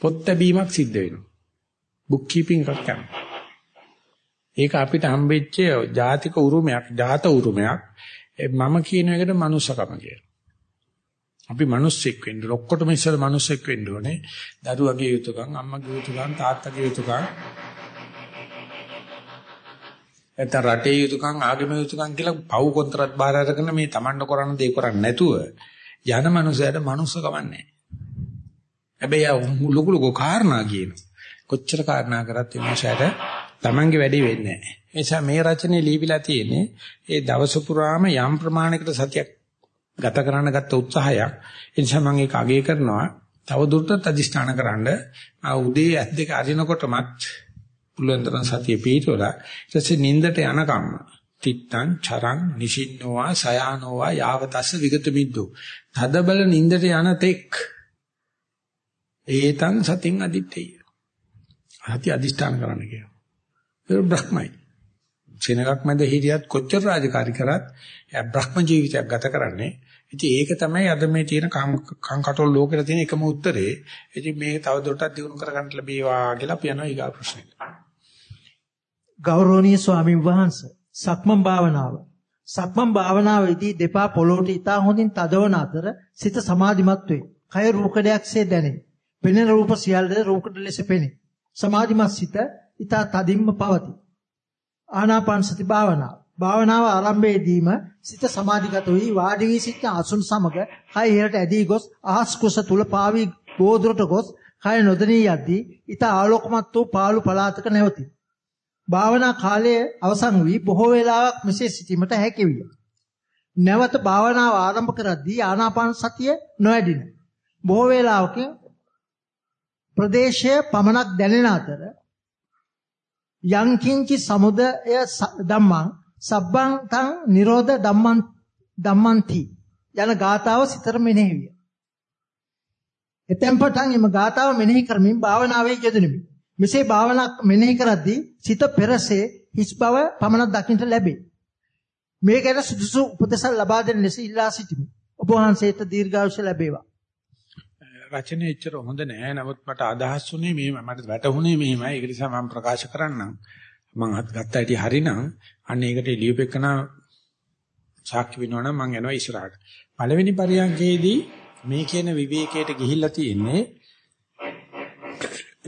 පොත් ලැබීමක් සිද්ධ වෙනවා. බුක් කීපින් එකක් කරනවා. ඒක අපිට හම්බෙච්ච ජාතික උරුමයක්, ජාත උරුමයක්. මම කියන එකට මනුස්සකම කියනවා. අපි මිනිස්සෙක් වෙන්න ඕන. ඔක්කොටම ඉස්සර මිනිස්සෙක් වෙන්න ඕනේ. දරුවගේ යුතුයකම්, අම්මගේ යුතුයකම්, තාත්තගේ යුතුයකම්, නැත්නම් රටේ යුතුයකම් ආගමේ යුතුයකම් කියලා පව් කොන්ත්‍රාත් බාර අරගෙන මේ Tamanne කරන්න දේ කරන්නේ නැතුව යන මනුස්සයට මනුස්සකම නැහැ. හැබැයි ලොකු ලොකු කාරණා කියන කොච්චර කාරණා කරත් විමර්ශයට Tamange වැඩි වෙන්නේ නැහැ. ඒ නිසා මේ රචනයේ ලියවිලා තියෙන්නේ ඒ දවස පුරාම යම් ප්‍රමාණයකට සතියක් ගත කරන්න ගත්ත උත්සාහයක්. ඒ නිසා මම ඒක අගය කරනවා. තව දුරටත් අදිෂ්ඨාන කරන්න. උදේ ඇස් දෙක අරිනකොටමත් පුළුවන් තරම් සතිය පිටවලා ඊට පස්සේ නින්දට යනකම් තිත්තං චරං නිසින්නෝවා සයානෝවා යාවතස්ස විගත මිද්දෝ. තද බල නින්දට යන තෙක් ඒතං සතින් අදිත්තේ. අහති අදිෂ්ඨාන කරන්න කියනවා ඒක බ්‍රහ්මයි. චිනගක් මැද හිටියත් කොච්චර රාජකාරී කරත් එයා බ්‍රහ්ම ජීවිතයක් ගත කරන්නේ ඉතින් ඒක තමයි අද මේ තියෙන කංකටොල් ලෝකෙට තියෙන එකම උත්තරේ. ඉතින් මේක තව දුරටත් දියුණු කරගන්න ලැබේවා කියලා අපි යනවා ඊගා ප්‍රශ්නෙට.
ගෞරවනීය ස්වාමින් වහන්සේ සක්මන් භාවනාව සක්මන් භාවනාවේදී දෙපා පොළොවට ඉතා හොඳින් තදවන අතර සිත සමාධිමත් වේ. කය රූකඩයක්සේ දැනේ. පෙනෙන රූප සියල්ල රූකඩ ලෙස පෙනේ. සමාධිමත් සිත ඊට තදින්ම පවතී. ආනාපාන සති භාවනාව. භාවනාව ආරම්භයේදීම සිත සමාධිගත වී වාඩි වී සිටින අසුන් සමග කය ඉහළට ඇදී ගොස් අහස් කුස තුල පාවී බෝධරට ගොස් කය නොදෙනී යද්දී ඊට ආලෝකමත් වූ පාළු පලාතක නැවතී. භාවනා කාලය අවසන් වී බොහෝ වේලාවක් මෙසේ සිටීමට හැකි විය. නැවත භාවනාව ආරම්භ කරද්දී ආනාපාන සතිය නොඇදින. බොහෝ වේලාවකින් ප්‍රදේශය පමණක් දැනෙන අතර යංකින්චි සමුදය ධම්මං සබ්බං තං නිරෝධ ධම්මං ධම්මන්ති යන ගාතාව සිතර මෙනෙහි විය. එතෙන් පටන් එම ගාතාව මෙනෙහි කරමින් භාවනාවේ යෙදුණෙමි. මෙසේ භාවනා මෙනෙහි කරද්දී සිත පෙරසේ හිස් බව පමණක් දකින්නට ලැබේ. මේ ගැන සුදුසු උපදෙස් ලබා දෙන ලෙස ඉල්ලා සිටිමි. ඔබ වහන්සේට දීර්ඝායුෂ ලැබේවා.
රචනය එච්චර හොඳ නෑ. නමුත් මට අදහස් වුණේ මේ මට වැටහුනේ මෙහෙමයි. ඒක නිසා මම ප්‍රකාශ කරන්නම්. මම ගත්ත හැටි හරිනම් අන්න ඒකට ලියුපෙකන සාක්ෂි වෙනවනම් මම යනවා ඉස්සරහට. පළවෙනි පරියන්කේදී මේ කියන විවේකයට ගිහිල්ලා තියෙන්නේ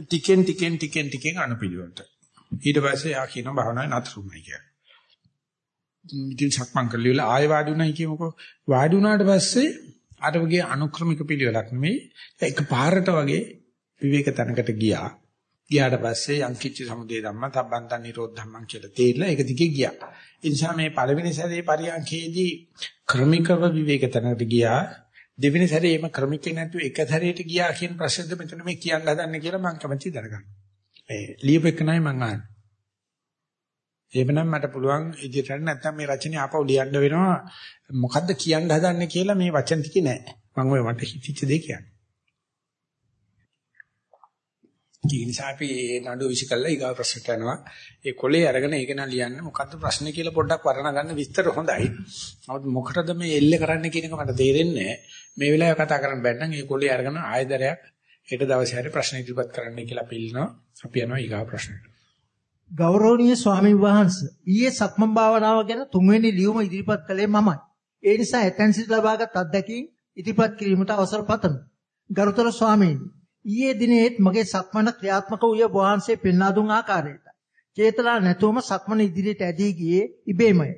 ටිකෙන් ටිකෙන් ටිකෙන් ටිකෙන් අනුපිළිවෙලට. ඊට පස්සේ ආ කියන භාවනාවේ නතරුමයි කියන්නේ. ඉතින් සක්මන් කරලා ආයෙ වාඩි වුණයි කියමුකෝ. වාඩි වුණාට පස්සේ අර වගේ අනුක්‍රමික පිළිවෙලක් නෙමෙයි. එක පාරට වගේ විවේක තැනකට ගියා. ගියාට පස්සේ යංකිච්ච සමුදේ ධම්ම තබ්බන්තන් නිරෝධ ධම්මං කියලා තේරිලා ඒක දිගේ ගියා. ඒ නිසා මේ පළවෙනි සැරේ පරියන්ඛේදී ක්‍රමිකව විවේක තැනකට ගියා. දෙවෙනි සැරේ එම ක්‍රමිකේ නැතුව එක සැරේට ගියා කියන ප්‍රශ්නද මෙතන මේ කියන්න හදන්නේ කියලා මම කැමැති දැනගන්න. ඒ ලියපෙකනයි මම අහන්නේ. එහෙමනම් මට පුළුවන් ඉදිරියට නැත්තම් මේ රචනය ආපහු ලියන්න වෙනවා මොකද්ද කියන්න හදන්නේ කියලා මේ වචන ටිකේ නෑ. මම ඔය මට හිතිච්ච දේ කියන්නේ. ඒ නිසා අපි මේ නඩු විශ්කල්ලා ඊගා ප්‍රශ්නට යනවා. ඒ කොලේ අරගෙන ඒක නා ලියන්න මොකද්ද ප්‍රශ්නේ කියලා පොඩ්ඩක් වර්ණ ගන්න විස්තර හොඳයි. නමුත් මොකටද මේ එල්ල කරන්න කියන එක මට තේරෙන්නේ මේ වෙලාවේ කතා කරන්න බැන්නම් ඒ කොලේ අරගෙන ආයතරයක් හෙට දවසේ හරි ප්‍රශ්න ඉදිරිපත් කරන්න කියලා අපි ඉල්ලනවා. අපි යනවා ඊගා ප්‍රශ්නට.
ගෞරවනීය ස්වාමීන් වහන්සේ ඊයේ සක්මන් භාවනාව ගැන තුන්වෙනි ලියුම ඉදිරිපත් කළේ මමයි. ඒ නිසා එතෙන් සිට ලබාගත් අත්දැකීම් ඉදිරිපත් කිරීමට අවසර පතමි. ගරුතර ස්වාමීනි ඊයේ දිනේත් මගේ සක්මන ක්‍රියාත්මක වූ වහන්සේ පෙන්වා දුන් ආකාරයට. චේතනා නැතුවම සක්මන ඉදිරියට ඇදී ගියේ ඉබේමය.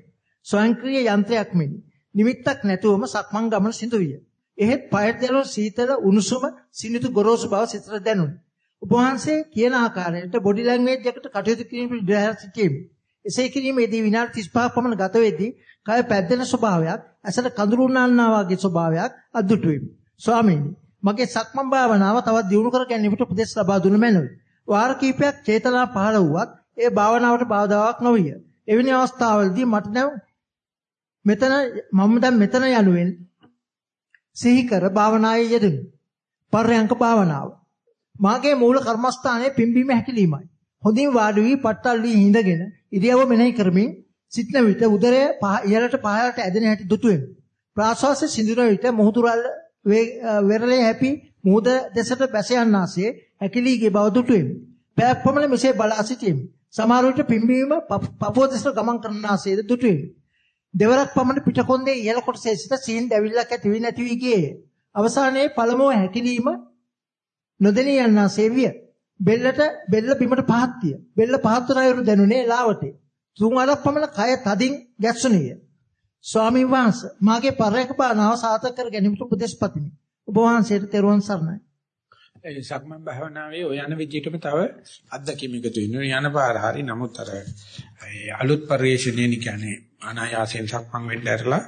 ස්වයංක්‍රීය යන්ත්‍රයක් මෙනි. නිමිත්තක් නැතුවම සක්මන් ගමන සිදු විය. එහෙත් පයට දැනුණු සීතල උණුසුම සිනිතු ගොරෝසු බව සිතට දැනුනි. ඔබ වහන්සේ කියන ආකාරයට බොඩි ලැන්ග්වේජ් එකට කටයුතු කිරීම ඉඩ සිටීමේ. එසේ කිරීමේදී විනාඩි 35ක් පමණ ගත වෙද්දී කය පැද්දෙන ස්වභාවයක්, ඇසට කඳුළු උනන්නා වගේ ස්වභාවයක් අද්දුටු වෙමි. ස්වාමීනි මගේ සක්මන් භාවනාව තවත් දියුණු කර ගැනීමට උපදෙස් ලබා දුන්න මැනවි. වාර කිහිපයක් චේතනා පහළ වුවත් ඒ භාවනාවට බාධාවක් නොවිය. එවැනි අවස්ථාවලදී මට නම් මෙතන මම දැන් මෙතන යනුවෙන් සිහි කර භාවනාවේ යෙදුණි. පර්යංක භාවනාව. මාගේ මූල කර්මස්ථානයේ පිම්බීම හැකිලීමයි. හොඳින් වාඩි වී පට්ටල් වී හිඳගෙන ඉරියව මෙනෙහි කරමින් සිටන විට උදරය ඉහළට පහළට ඇදෙන හැටි දුටුවෙමි. ප්‍රාශ්වාසයේ සිඳුන විට මුහුදුරල් වෙරළේ හැපි මුහුද දෙසට බැස යන්නාසේ හැකිලීගේ බව දුටුවෙමි. පැයක් පමණ මෙසේ බලා සිටියෙමි. සමහර විට පිම්බීම පපුව දෙසට ගමන් කරන්නාසේද දුටුවෙමි. දෙවරක් පමණ පිටකොන්දේ ඉහළ කොටසේ සිට සීන් දැවිල්ලක් ඇති වී නැති වී ගියේ. අවසානයේ පළමුව හැකිලීම නොදෙනී යන්නාසේ විය. බෙල්ලට බෙල්ල බිමට පහත් විය. බෙල්ල පහත් වන අයුරු දැනුනේ ලාවටේ. තුන් වරක් පමණ කය තදින් ගැස්සුණිය. ස්වාමීන් වහන්සේ මාගේ පරයක බානාව සාර්ථක කර ගැනීමට උපදෙස් පතිමි. ඔබ වහන්සේට තෙරුවන් සරණයි.
ඒ සක්මන් භාවනාවේ ඔය යන විදිහටම තව අත්දැකීම් එකතු වෙනවා. යන පාර හරි නමුත් අර අලුත් පරිශ්‍රණේ කියන්නේ අනායාසයෙන් සක්මන් වෙන්න ඇරලා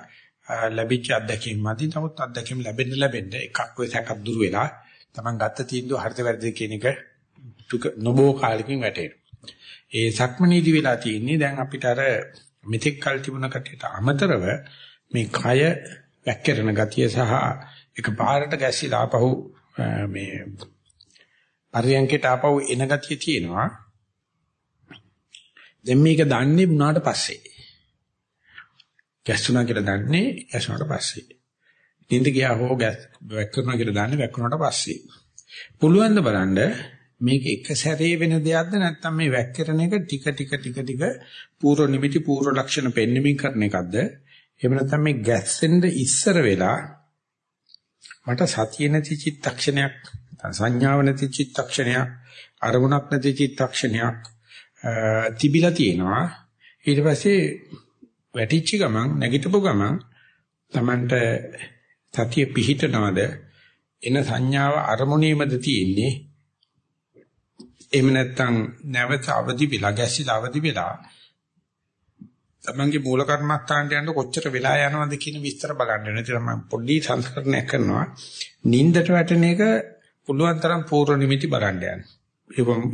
ලැබිච්ච අත්දැකීම් මදි. නමුත් අත්දැකීම් ලැබෙන්න ලැබෙන්න එකක් ඔය සැකක් දුර වෙලා Taman ගත්ත තීන්දුව හරිද වැරදිද කියන එක නොබෝ කාලෙකින් වැටෙනවා. ඒ සක්මනීදි වෙලා තියෙන්නේ දැන් අපිට අර මෙතෙක් කල් තිබුණ කටියට අමතරව මේ කය වැක්කිරෙන ගතිය සහ එක පාරට ගැසිලා ආපහු මේ පරියන්කයට ආපහු එන ගතිය තියෙනවා. දැන් මේක දන්නේ වුණාට පස්සේ. ගැස්සුණා කියලා දන්නේ ගැස්සුණාට පස්සේ. නින්ද ගියා හෝ ගැස් වැක්කුණා කියලා දන්නේ වැක්කුණාට පස්සේ. පුළුවන් ද බලන්න මේක එක සැරේ වෙන දෙයක්ද නැත්නම් මේ වැක්කිරණ එක ටික ටික ටික ටික පූර්ව නිමිති පූර්ව ලක්ෂණ පෙන්වමින් කරන එකක්ද එහෙම නැත්නම් මේ ගැස්සෙන්න ඉස්සර වෙලා මට සතිය නැති චිත්තක්ෂණයක් සංඥාව නැති චිත්තක්ෂණයක් අරමුණක් නැති චිත්තක්ෂණයක් තිබිලා තියෙනවා. ඊට පස්සේ වැටිච්ච ගමන් නැගිටපු ගමන් Tamanට සතිය පිහිටනවද එන සංඥාව අරමුණේමද තියෙන්නේ එහෙම නැත්නම් නැවත අවදි වෙලා ගැසිලා අවදි වෙලා තමන්ගේ මූල කර්මස්ථානට යන්න කොච්චර වෙලා යනවද කියන විස්තර බලන්න වෙනවා. ඒක මම පොඩි සංස්කරණයක් කරනවා. නින්දට වැටෙන එක පුළුවන් තරම් පූර්ව නිමිති බලන්න යන්න.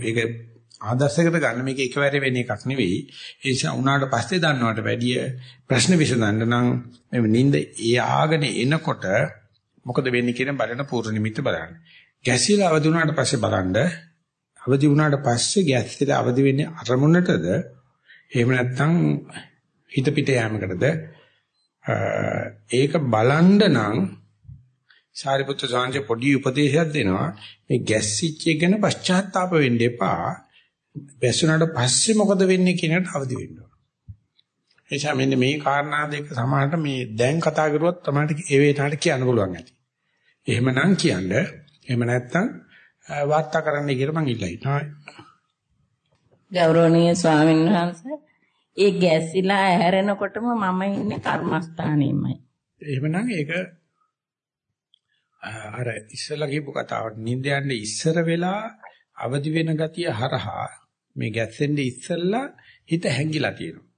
ඒක ආදර්ශයකට ගන්න මේක එකවර වෙන එකක් නෙවෙයි. ඒ නිසා උනාට පස්සේ දන්නවට වැඩිය ප්‍රශ්න විසඳන්න නම් මේ නින්ද ඒ ආගෙන එනකොට මොකද වෙන්නේ කියන බලන පූර්ව නිමිත්ත බලන්න. ගැසිලා අවදි වුණාට පස්සේ බලන්න. අවදි වුණාට පස්සේ ගැසිලා අවදි වෙන්නේ අරමුණටද? එහෙම නැත්නම් හිත පිට යෑමකටද? ඒක බලන්න නම් සාරිපුත්‍ර සාංශ පොඩි උපදේශයක් දෙනවා. මේ ගැස්සිච්ච එක ගැන පශ්චාත්තාප වෙන්න එපා. වැසුණාට පස්සේ මොකද වෙන්නේ කියන එකට අවදි වෙන්න ඕන. එනිසා මෙන්න මේ කාරණා දෙක සමානට මේ දැන් කතා කරුවොත් තමයි ඒ වේලාවට කියන්න පුළුවන් ඇති. එහෙමනම් කියන්න. එහෙම නැත්නම් වාර්තා කරන්න කියලා මං ඉල්ලයි
ගෞරවනීය ස්වාමීන් වහන්සේ ඒ ගැසිලා ඇහැරෙනකොටම මම ඉන්නේ කර්මස්ථානෙමයි.
එහෙමනම් ඒක අර ඉස්සලා කියපු කතාවට නිින්ද යන්නේ ඉස්සර වෙලා අවදි වෙන ගතිය හරහා මේ ගැස්සෙන්නේ ඉස්සල්ලා හිත හැංගිලා තියෙනවා.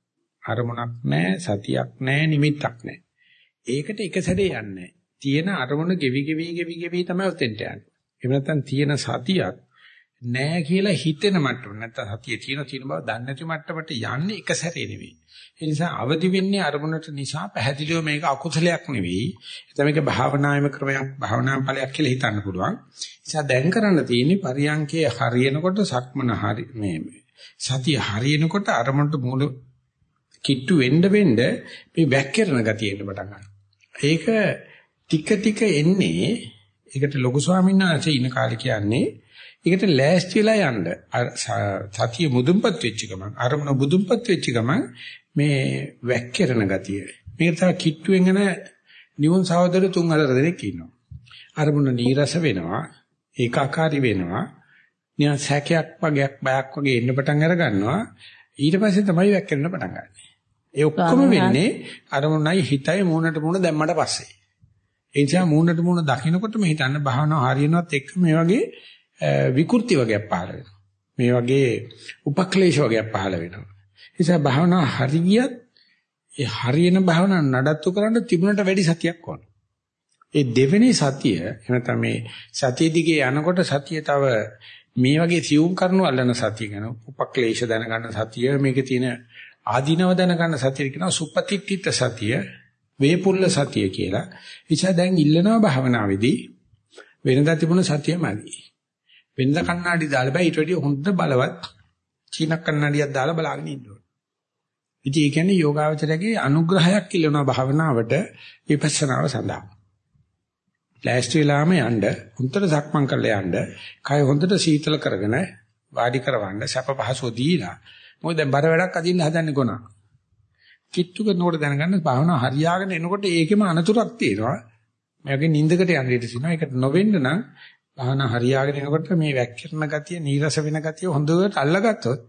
අරමුණක් නැහැ, සතියක් නැහැ, නිමිත්තක් නැහැ. ඒකට එක සැරේ යන්නේ තියෙන අරමුණ ගෙවි ගෙවි ගෙවි ගෙවි තමයි උතෙන්ට යන්නේ. එහෙම නැත්නම් තියෙන සතියක් නෑ කියලා හිතෙන මට්ටම නැත්නම් සතියේ තියෙන තියෙන බව දන්නේ නැති මට්ටමට යන්නේ එක සැරේ නෙවෙයි. ඒ නිසා අවදි වෙන්නේ අරමුණට නිසා පැහැදිලිව මේක අකුසලයක් නෙවෙයි. එතන මේක භාවනායම ක්‍රමයක් භාවනා ඵලයක් කියලා හිතන්න පුළුවන්. ඒ නිසා දැන් කරන්න තියෙන්නේ පරියංකේ හරියනකොට සක්මන හරි මේ සතිය හරියනකොට අරමුණට මූල කිට්ටු වෙන්න වෙන්න මේ වැක්කිරන ගතිය එන්න පටන් ගන්නවා. ඒක ටික ටික එන්නේ ඒකට ලොකු ස්වාමීන් වහන්සේ ඉන්න කාලේ කියන්නේ ඒකට ලෑස්ති වෙලා යන්න. සතිය මුදුන්පත් වෙච්ච ගමන් අරමුණ මුදුන්පත් වෙච්ච ගමන් මේ වැක්කිරන ගතිය. මේක තමයි කිට්ටුවෙන් එන නියුන් සහෝදර තුන් හතර දෙනෙක් ඉන්නවා. අරමුණ නීරස වෙනවා, ඒකාකාරී වෙනවා. නිකන් සැකයක් වගේක් බයක් වගේ එන්න පටන් අර ගන්නවා. ඊට පස්සේ තමයි වැක්කිරෙන්න පටන් ගන්න. ඒ ඔක්කොම වෙන්නේ අරමුණයි හිතයි මූණට මූණ දැම්මට පස්සේ. ඒ නිසා මූණට මූණ දකින්නකොටම හිතන්න භාවනාව හරියනවත් එක්ක මේ වගේ විකෘති වගේක් පහළ වෙනවා. මේ වගේ උපක්ලේශ වගේක් පහළ වෙනවා. නිසා භාවනා හරියට ඒ හරියන භාවනා නඩත්තු කරන්න තිබුණට වැඩි සතියක් ඕන. ඒ දෙවෙනි සතිය එනතම මේ සතිය දිගේ යනකොට සතිය තව මේ වගේ සියුම් කරුණු අල්ලන සතිය ගැන උපක්ලේශ දැනගන්න සතිය මේකේ තියෙන ආධිනව දැනගන්න සතිය කියනවා සුපතිත්ත්‍ය සතිය වේපුල්ල සතිය කියලා. ඉතින් දැන් ඉල්ලනවා භාවනාවේදී වෙනදා තිබුණ සතියමයි. වෙනද කණ්ණාඩි දාලා බෑ ඊට වැඩිය හොඳ බලවත් චීන කණ්ණාඩියක් දාලා බලාගෙන ඉන්න ඕනේ. ඉතින් ඒ කියන්නේ යෝගාවචරයේ අනුග්‍රහයක් ඉල්ලනවා භාවනාවට විපස්සනාව සඳහා. ලෑස්ති වෙලාම යන්න හොඳට සක්මන් කරලා යන්න කය හොඳට සීතල කරගෙන වාඩි කරවන්න සැප පහසුව දීලා මොකද දැන් බර වැඩක් අදින්න හදන්නේ කොනා. කිට්ටුක නෝඩ දැනගන්න භාවනාව හරියාගෙන එනකොට ඒකෙම අනතුරක් තියෙනවා. මේකේ නිින්දකට යන්න ඉඩ තියෙනවා. ඒකට නොවෙන්න නම් භාවන හරියාගෙන එනකොට මේ වැක්කිරන ගතිය, නීරස වෙන ගතිය හොඳට අල්ලගත්තොත්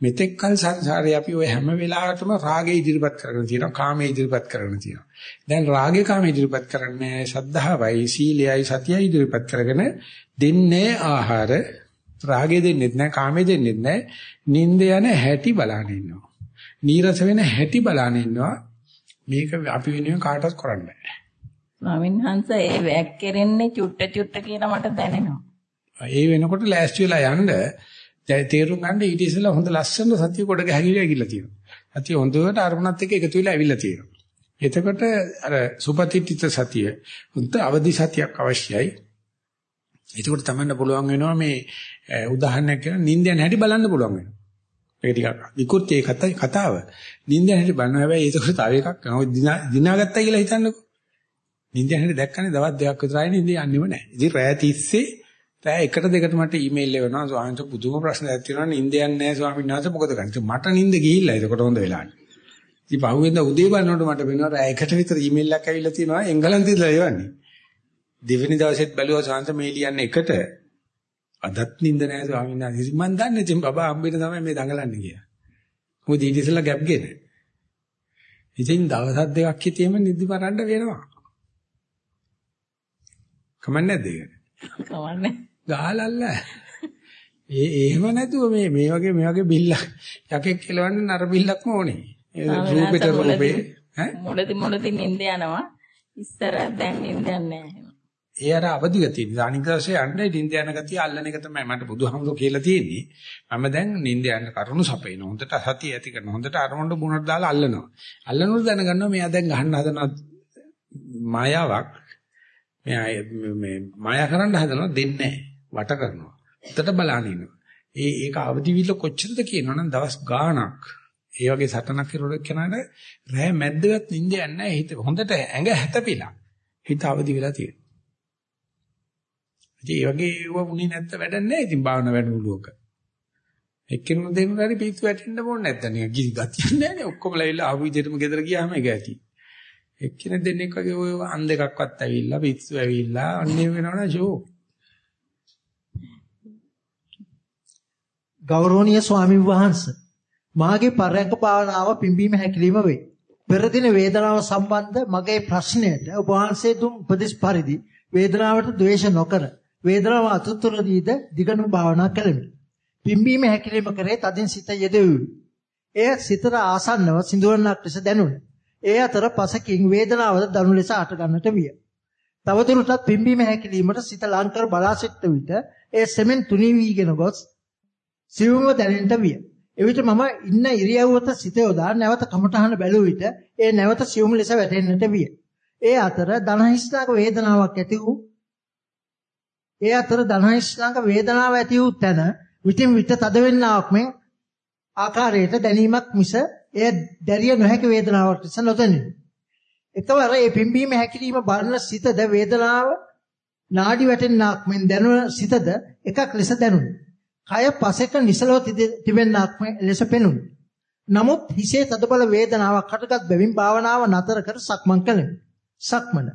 මෙතෙක් කල සංසාරේ අපි ওই හැම වෙලාවකටම රාගේ ඉදිරිපත් කරගෙන තියෙනවා, කාමයේ ඉදිරිපත් කරගෙන තියෙනවා. දැන් රාගේ කාමයේ ඉදිරිපත් කරන්නේ සද්ධාවයි, සීලයයි, සතියයි ඉදිරිපත් කරගෙන දෙන්නේ ආහාර රාගේ දෙන්නෙත් නැහැ, කාමයේ දෙන්නෙත් නැහැ. නිින්ද යන හැටි බලන ඉන්නවා. නීරස වෙන හැටි බලන ඉන්නවා. මේක අපි වෙනුවෙන් කාටවත් කරන්න බෑ.
ස්වාමීන් වහන්සේ ඒ වැක් කෙරෙන්නේ චුට්ට චුට්ට කියලා මට දැනෙනවා.
ඒ වෙනකොට ලෑස්ති වෙලා යන්න තේරුම් ගන්න ඊට ඉස්සෙල්ලා හොඳ ලස්සන සතිය කොට ගැහිලා ගිහිල්ලා තියෙනවා. සතිය හොඳට අරමුණත් එක්ක එකතු වෙලා ඇවිල්ලා තියෙනවා. එතකොට අර සුපතිත්‍ිත සතිය හොඳ අවදි සතියක් අවශ්‍යයි. එතකොට තමයි පුළුවන් වෙනවා මේ උදාහරණයක් කියන නිින්දයන් හැටි බලන්න පුළුවන් වෙනවා. ඒක ටිකක් විකෘති කතාව. නිින්දයන් හැටි බලනවා හැබැයි ඒක තව එකක් දිනාගත්තා කියලා හිතන්නකෝ. නිින්ද යන්නේ දැක්කනේ දවස් දෙකක් විතර ආයේ නිින්ද යන්නේම නැහැ. ඉතින් රෑ 30 රෑ එකට දෙකට මට ඊමේල් එවනවා ස්වාමීන් වහන්සේ පුදුම ප්‍රශ්නයක් තියෙනවා නිින්ද යන්නේ නැහැ ස්වාමීන් වහන්සේ මොකද කරන්නේ? මට නිින්ද ගිහිල්ලා ඒකට හොඳ වෙලානේ. ඉතින් පහුවෙන්ද උදේ බලනකොට මට වෙනවා රෑ එකට විතර ඊමේල් එකක් ඇවිල්ලා තියෙනවා එංගලන්තේ ඉඳලා එවන්නේ. දෙවෙනි දවසෙත් බැලුවා සාන්ත මේ ලියන්නේ එකට අදත් නිින්ද නැහැ ස්වාමීන් වහන්සේ. මම දන්නේ ඉතින් බබා හම්බෙන්න තමයි මේ දඟලන්නේ කියලා. මොකද ඊට ඉස්සෙල්ලා ගැප් ගෙන. ඉතින් දවස් දෙකක් හිටියම නිදි මරන්න වෙනවා. කමන්නේ නැද්ද ඒක?
කවන්නේ.
ගහලල්ල. ඒ එහෙම නැතුව මේ මේ වගේ මේ වගේ බිල්ලක් යකෙක් කෙලවන්න නර බිල්ලක්ම ඕනේ. ඒ රූපෙට රූපේ ඈ
මොළදි මොළදි නිින්ද යනවා. ඉස්සර දැන් නිින්ද නැහැ.
ඒ අර අවදි ගතිය. අනිගාසේ යන්නේ නිින්ද යන ගතිය අල්ලන එක තමයි මට බුදුහාමුදුරුවෝ කියලා තියෙන්නේ. මම දැන් නිින්ද යන කරුණු සපේන. හොඳට සතිය ඇති කරන. හොඳට අරමුණට මුණට දාලා අල්ලනවා. අල්ලනොත් දැනගන්නවා මෙයා දැන් ගහන්න හදන මායාවක්. මෙයා මේ මායා කරන්න හදනවා දෙන්නේ නැහැ. වට කරනවා. උතට බලන ඉන්නවා. ඒ ඒක අවදිවිල්ල කොච්චරද කියනවනම් දවස් ගාණක් ඒ වගේ සටනක් කරන කෙනාට රෑ මැද්දවත් නිින්ද යන්නේ නැහැ. හිත හොඳට ඇඟ හැතපිලා. හිත අවදි වෙලා තියෙනවා. ඉතින් ඒ වගේ ඒව වුණේ නැත්ත වැඩක් නැහැ. ඉතින් භාවනා වැඩමුළුවක. එක්කෙනෙකු දෙන්න හරි පිස්සු වැටෙන්න ඕනේ නැත්නම් නිකන් කිසි ගතියක් නැහැ නේ. ඔක්කොම ලැවිලා ආපු විදිහටම ගෙදර ගියාම ඒක ඇති. එක්කෙනෙක් දෙන්නෙක් වගේ ඔය අන් දෙකක්වත් ඇවිල්ලා පිස්සු ඇවිල්ලා අන්නේ වෙනවනේ ෂෝ.
ගෞරවනීය ස්වාමි වහන්සේ මාගේ පරයන්ක භාවනාව පිම්බීම හැකිලිම වේ. පෙර දින වේදනාව සම්බන්ධ මගේ ප්‍රශ්නයට ඔබ වහන්සේ දුන් උපදෙස් පරිදි වේදනාවට ද්වේෂ නොකර වේදනාව අතුතුරදීද දිගටම භාවනා කළෙමි. පිම්බීම හැකිලිම කරේ තදින් සිත යෙදෙව්වි. එය සිතට ආසන්නව සිඳුවන්නක් ලෙස දැනුනි. ඒ අතර පසකින් වේදනාවද දනු ලෙස අට ගන්නට විය. තවදුරටත් පිම්බීම හැකිලීමට සිත ලංකර බලා සිටන විට ඒ සෙමෙන් තුනී වීගෙන ගොස් සිවුම දැනෙන්නට විය. එවිට මම ඉන්න ඉරියව්වට සිත යොදා නැවත කමටහන බැලුව විට ඒ නැවත සිවුම් ලෙස වැටෙන්නට විය. ඒ අතර ධනහිස්නාක වේදනාවක් ඇති වූ ඒ අතර ධනහිස්නාක වේදනාව ඇති වූ තැන විටින් විට තද වෙන්නාක් මෙන් ආකාරයට දැනීමක් මිස එය දැරිය නොහැකි වේදනාවක් ලෙස නොදැනිනි. එකවර ඒ පිම්බීම හැකිලිම බලන සිතද වේදනාව නාඩි වැටෙන්නාක් මෙන් දැනුන සිතද එකක් ලෙස දැනුනි. කය පසෙක නිසලව තිබෙන්නාක් ලෙස පෙනුනි. නමුත් හිසේ තදබල වේදනාවක් හටගත් බැවින් භාවනාව නතර කර සක්මන් කළෙමි. සක්මන.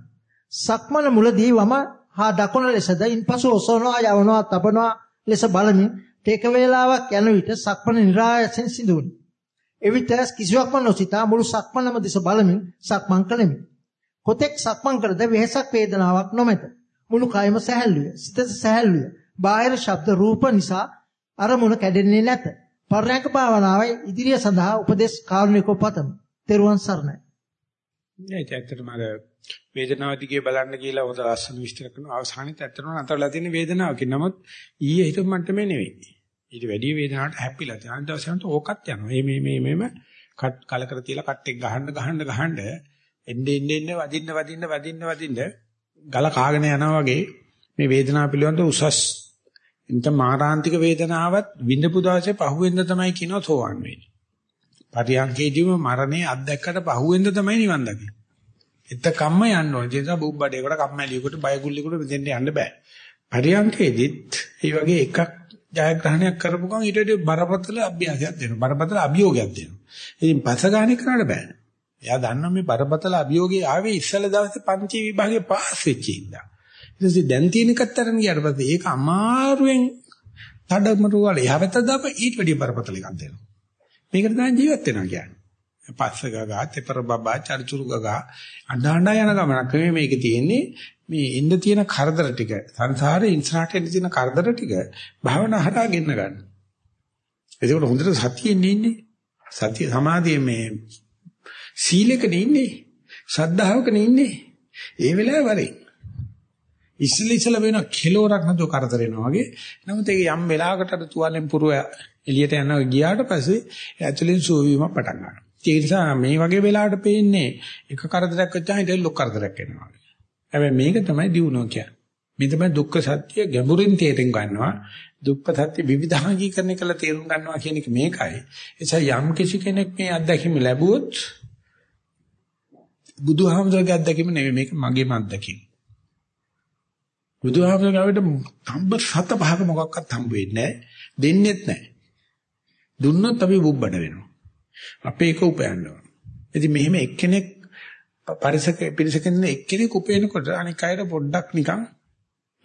සක්මන මුලදී වම හා දකුණ ලෙසද ඉන්පසු ඔසවනවා යවනවා තබනවා ලෙස බලමින් ටේක වේලාවක් යන විට සක්මන નિરાයසෙන් සිදුවුණි. එවිට කිසිවක්ම නොසිතා මුළු සක්මනම දෙස බලමින් සක්මන් කළෙමි. කොතෙක් සක්මන් කරද වෙහසක් වේදනාවක් නොමැත. මුළු කයම සැහැල්ලුය. සිත සැහැල්ලුය. බාහිර ශබ්ද රූප නිසා අරමුණ කැඩෙන්නේ නැත. පර්යංක භාවනාවේ ඉදිරිය සඳහා උපදේශ කාරුණිකව පතමි. තෙරුවන් සරණයි.
නෑ ඒක ඇත්තටම අර වේදනාව දිගේ බලන්න කියලා හොඳ ලස්සන විස්තර කරන අවසානෙත් ඇත්තටම අතරලා තියෙන වේදනාවකින් නමුත් ඊයේ හිතපු මට්ටමේ නෙවෙයි. ඊට වැඩි වේදනාවට හැප්පිලා තියෙන අනිත් දවසට ඕකත් යනවා. මේ මේ මේ මේම කලකර තියලා කට්ටෙක් ගහන්න ගහන්න ගහන්න එන්නේ එන්නේ එන්නේ වදින්න වදින්න වදින්න වදින්න ගල කාගෙන යනවා වගේ මේ වේදනාව පිළිබඳ උසස් එන්ට මාරාන්තික වේදනාවත් විඳපු දවසේ පහුවෙන්ද තමයි කියනවා සෝවන් වෙන්නේ. පරියන්කේදීම මරණය අත්දැක්කට පහුවෙන්ද තමයි නිවන් දකින්නේ. එතකම්ම යන්න ඕනේ. ඒ නිසා බුබ්බඩේකට කම්මැලියෙකුට බයගුල්ලියෙකුට මෙතෙන්ට යන්න බෑ. පරියන්කේදීත් මේ වගේ එකක් ජයග්‍රහණයක් කරපු ගමන් ඊට වඩා බරපතල අභ්‍යාසයක් දෙනවා. බරපතල අභියෝගයක් දෙනවා. ඉතින් පස ගානේ කරන්න බෑ. එයා දන්නවා මේ බරපතල අභියෝගේ ආවේ ඉස්සල දවසේ පංච විභාගේ පාස් වෙච්ච ඉඳා. ඊට පස්සේ දැන් තියෙන එකත් අරන් ගියාට පස්සේ ඒක අමාරුවෙන් තඩමරු වල යහපත දාප ඊට වැඩි බරපතල එකක් දෙනවා. මේකට තමයි ජීවත් වෙනවා කියන්නේ. පස්ස ගගා තෙපර බබා චර්චුරු ගගා අඬා යන ගමනක් නෙමෙයි මේක තියෙන්නේ මේ ඉන්න තියෙන කරදර ටික සංසාරේ ඉන්සාරට එන්න තියෙන කරදර ටික භාවනා හරහා ගෙන්න ගන්න. ඒකෝට හොඳට සතියෙන් ඉන්නේ. සතිය සමාධියේ මේ සීලෙක ඉන්නේ. ශ්‍රද්ධාවක ඉන්නේ. ඒ වෙලාවේ වරේ. ඉස්සෙල්ල ඉස්සෙල්ල වෙන කෙලවරක් නැතුව කරදර වෙනවා වගේ. නමුත් ඒක යම් වෙලාවකට අර තුවාලෙන් පුරුව එළියට යනවා ගියාට පස්සේ ඇතුලෙන් සුවවීමක් පටන් ගන්නවා. ඒ නිසා මේ වගේ වෙලාවට පේන්නේ එක කරදරයක් වෙච්චාම ඊට ලොක් කරදරයක් එනවා. හැබැයි මේක තමයි දිනුනෝ කියන්නේ. මේ තමයි දුක්ඛ සත්‍ය ගැඹුරින් තේරුම් ගන්නවා. දුක්ඛ සත්‍ය විවිධාංගීකරණය කළ තේරුම් ගන්නවා කියන එක මේකයි. එනිසා යම් කිසි කෙනෙක් මේ අත්දැකීම ලැබුවොත් බුදුහාමුදුරගේ අත්දැකීම නෙවෙයි මේක මගේම අත්දැකීම. බුදුහාමුදුරගාවට හම්බ සත පහක මොකක්වත් හම්බ වෙන්නේ නැහැ. දෙන්නෙත් නැහැ. දුන්නොත් අපි බුබ්බඩ වෙනවා. අපේ එක උපයන්න ඕන. ඉතින් මෙහෙම එක්කෙනෙක් පරිසක පිරිසකින් එක්කෙනෙක් උපයනකොට අනික අයට පොඩ්ඩක් නිකන්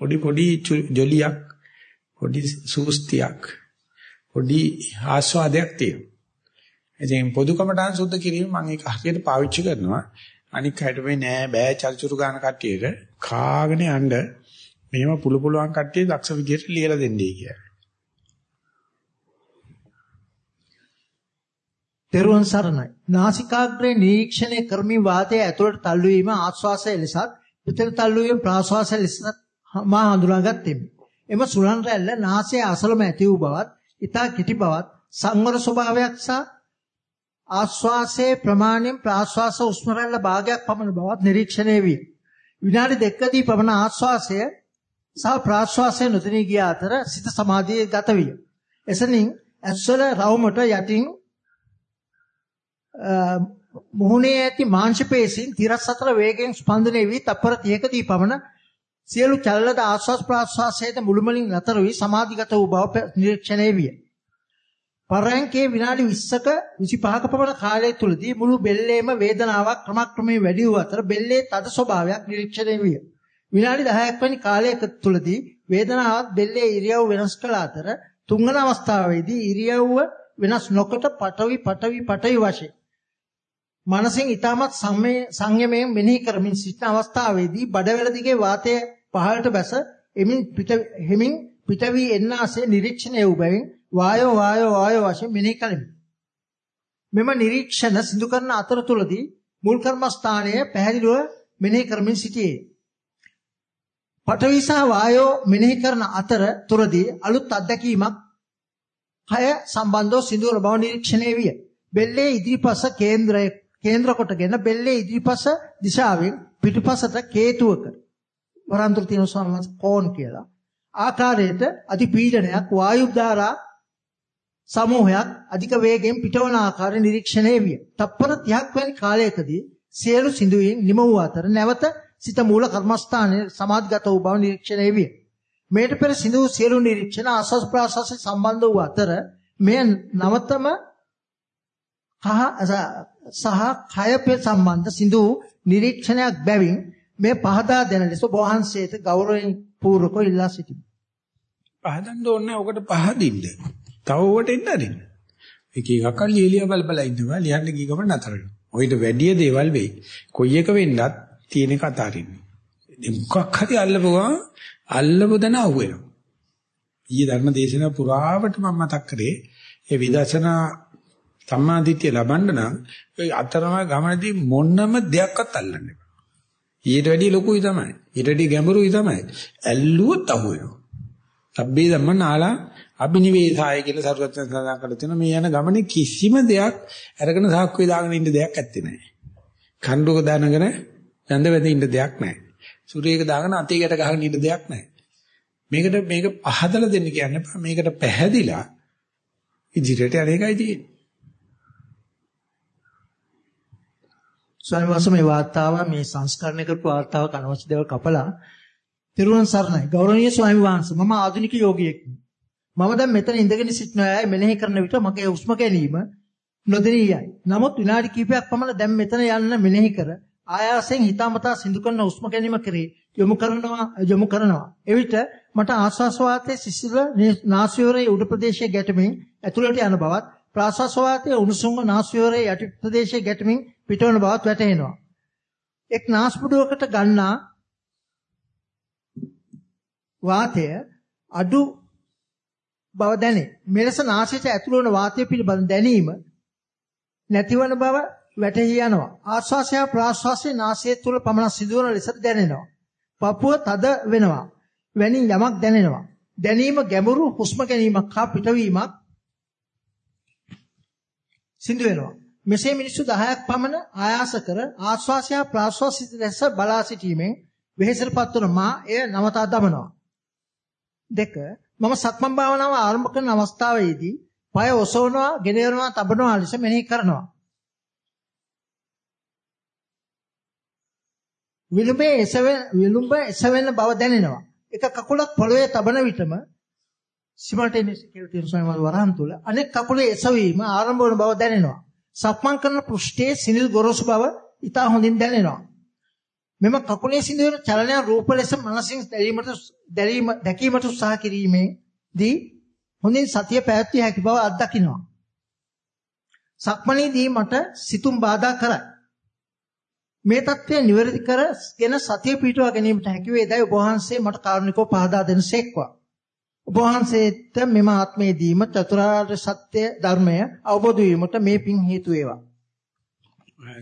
පොඩි පොඩි ජොලියක් පොඩි සූස්තියක් පොඩි ආස්වාදයක් තියෙනවා. ඉතින් පොදු කමටහන් සුද්ධ කිරීම මම ඒක හරියට පාවිච්චි කරනවා. අනික් හැට මේ නෑ බෑ චරිචුරු ගන්න කට්ටියට කාගෙන යන්න මෙහෙම පුළු පුළුවන් කට්ටිය දක්ෂ විදියට ලියලා දෙන්නයි කියලා.
තෙරුවන් සරණයි. නාසිකාග්‍රේ නිරීක්ෂණය කරමින් වාතය ඇතුළට තල්ලු වීම ආශ්වාසය ලෙසත් පිටට තල්ලු වීම ප්‍රාශ්වාසය ලෙසත් මා හඳුනාගත්තෙමි. එම සුලන් රැල්ල නාසයේ අසලම ඇති වූ බවත්, ඊතා කිටි බවත්, සංවර ස්වභාවයක් සහ ආශ්වාසයේ ප්‍රමාණයෙන් ප්‍රාශ්වාස උෂ්ම රැල්ල භාගයක් පමණ බවත් නිරීක්ෂණය වී. විනාඩි දෙකකදී පමණ ආශ්වාසය සහ ප්‍රාශ්වාසය නොදෙනී ගිය අතර සිත සමාධියේ ගත විය. එසනින් ඇස්වල රවුමට යටින් මුහුණේ ඇති මාංශ පේශීන් තිරස් අතර වේගයෙන් ස්පන්දනය වී තප්පර 30කදී පමණ සියලු චලනද ආස්වාස් ප්‍රාස්වාසයේද මුළුමනින් නතර වී සමාධිගත වූ බව නිරීක්ෂණය විය. පරයන්කේ විනාඩි 20ක 25ක පමණ කාලය තුලදී මුළු බෙල්ලේම වේදනාවක් ක්‍රමක්‍රමයෙන් වැඩි වූ අතර බෙල්ලේ තද ස්වභාවයක් නිරීක්ෂණය විය. විනාඩි 10ක් වැනි කාලයක තුලදී වේදනාවත් බෙල්ලේ ඉරියව් වෙනස් කළ අතර තුන්වන අවස්ථාවේදී ඉරියව්ව වෙනස් නොකොට පටවි පටවි පටවි වශයෙන් මනසින් ඊටමත් සංයමයෙන් මෙනෙහි කරමින් සිටින අවස්ථාවේදී බඩවැල දිගේ වාතය පහළට බැස එමින් පිට හෙමින් පිට වී එන්නාසේ නිරීක්ෂණය වූ බැවින් වායෝ වායෝ වායෝ වශයෙන් මෙනෙහි කළෙමි. මෙම නිරීක්ෂණ සිදු කරන අතරතුරදී මුල් කර්මස්ථානය පැහැදිලිව මෙනෙහි කරමින් සිටියේ. පඨවි සහ වායෝ මෙනෙහි කරන අතර තුරදී අලුත් අත්දැකීමක් හය සම්බන්ධව සිදුවන බව නිරීක්ෂණය විය. බෙල්ලේ ඉදිරිපස කේන්ද්‍රය කේන්ද්‍ර කොටගෙන බෙල්ලේ ඉදිරිපස දිශාවෙන් පිටුපසට කේතුවක වරන්තුර තියෙන ස්වාමීන් කෝන් කියලා ආකාරයට අති පීඩනයක් වායු ධාරා සමූහයක් අධික වේගයෙන් පිටවන ආකාරය නිරීක්ෂණය විය. තප්පර 30ක් වැනි කාලයකදී සියලු සිඳුවින් නිම වූ අතර නැවත සිත මූල කර්මස්ථානයේ සමාධිගත වූ බව නිරීක්ෂණය විය. මේට පෙර සිඳු සියලු නිරීක්ෂණ ආස්වාස් ප්‍රාස්වාස සම්බන්ධ වූ අතර මෙය නවතම සහ කය සම්බන්ධ සිඳු නිරීක්ෂණයක් බැවින් මේ පහදා දෙන ලෙස වහන්සේට ගෞරවයෙන් පූර්වකව ඉල්ලා සිටිමි.
පහදන්න ඕනේ ඔකට පහදින්න. තව ඔකට එන්න අරින්න. එක එකක් ලියලිය බල බල ඉන්නවා ලියන්න ගිය ගමන් නතර වෙනවා. ඔයිට වැඩි දේවල් වෙයි. කොයි එක වෙන්නත් තියෙන එක අතාරින්නේ. මොකක් හරි අල්ලපුවා අල්ලපු දන අහුවෙනවා. ඊයේ ධර්ම දේශනාව පුරාවට මම මතක් කරේ ඒ විදර්ශනා සම්මාදිට්ඨිය ලබන්න නම් ඔය අතරම ගමනදී මොනම දෙයක්වත් අල්ලන්න එපා. ඊට වැඩිය ලොකුයි තමයි. ඊට වැඩිය ගැඹුරුයි තමයි. ඇල්ලුවොත් අහු වෙනවා. සබ්බේ ධම්ම නාලා අබිනිවේසාය කියලා සරුවත් සඳහන් කරලා තියෙනවා. මේ යන ගමනේ කිසිම දෙයක් අරගෙන සාක්කුවේ දාගෙන ඉන්න දෙයක් ඇත්තේ නැහැ. කණ්ඩුවක දානගෙන යඳ වැද ඉන්න දෙයක් නැහැ. සූර්යයක දාගෙන අතේ ගැට ගහගෙන ඉන්න දෙයක් නැහැ. මේකට මේක පහදලා දෙන්න කියන්නේ මේකට පැහැදිලා ඉදිරියට අනේකයි තියෙන්නේ.
ස්වාමීන් වහන්සේ මේ වාර්තාව මේ සංස්කරණය කරපු වාර්තාවක අනවශ්‍ය දේවල් කපලා තිරුවන් සරණයි. ගෞරවනීය ස්වාමීන් වහන්සේ මම ආධුනික යෝගියෙක්. මම දැන් මෙතන ඉඳගෙන සිටින අය මෙනෙහි කරන විට මගේ හුස්ම ගැනීම නොදෙනියයි නමුත් විනාඩි කිහිපයක් පමණ දැන් මෙතන යන්න මෙනෙහි කර ආයාසයෙන් හිතාමතා සිදු කරන හුස්ම ගැනීම කරේ යොමු කරනවා යොමු කරනවා. එවිට මට ආශ්වාස වාතයේ සිසිල නාසයෝරේ උඩ ප්‍රදේශයේ ගැටෙමින් ඇතුළට යන බවත් ප්‍රාශ්වාස වාතයේ උණුසුම නාසයෝරේ යටි ප්‍රදේශයේ ගැටෙමින් පිටවන බවත් වැටහෙනවා. එක් නාස්පුඩුවකට ගන්නා වාතය අඩු බව දැනේ. මෙලෙස නාසයට ඇතුළු වන වාතය පිළිබඳ දැනීම නැතිවන බව වැටහි යනවා. ආශ්වාසය ප්‍රාශ්වාසයේ නාසය තුල පමණ සිදුවන ලෙස දැනෙනවා. පපුව තද වෙනවා. වැනි යමක් දැනෙනවා. දැනීම ගැඹුරු හුස්ම ගැනීමක් හා පිටවීමක් සිදු වෙනවා. මෙසේ මිනිස්සු 10ක් පමණ ආයාස කර ආශ්වාසය ප්‍රාශ්වාසිත දැස බලා සිටීමෙන් වෙහෙසටපත් වන මා එය නවතා දමනවා. දෙක මම සක්මන් භාවනාව ආරම්භ කරන අවස්ථාවේදී පය ඔසවනවා, ගෙන යනවා, තබනවා ලෙස මෙනෙහි කරනවා. විලුඹේ එසවෙන විලුඹ එසවෙන බව දැනෙනවා. එක කකුලක් පොළවේ තබන විටම සිමල්ටේනියස් කියලා තියෙන සමහර වරහන් තුල අනෙක් කකුලේ එසවීම ආරම්භ වන බව දැනෙනවා. සක්මන් කරන පෘෂ්ඨයේ සිනිල් ගොරෝසු බව ඉතා හොඳින් දැනෙනවා. මෙම කකුලේ සිදුවන චලනය රූප ලෙස මනසින් දැරීමට දැරීම දැකීමට උත්සාහ කිරීමේ දී හොඳින් සතිය පැවැත්විය හැකි බව අත්දකින්නවා. සක්මණේදී මට සිතුම් බාධා කරයි. මේ தත්ත්වය නිවැරදි කරගෙන සතිය පිටවා ගැනීමට හැකි වේදයි ඔබ වහන්සේ මට කාරුණිකව පහදා දෙනසේක්වා. ඔබ වහන්සේට මෙම ආත්මයේදීම චතුරාර්ය සත්‍ය ධර්මය අවබෝධ වීමට මේ පින් හේතු වේවා.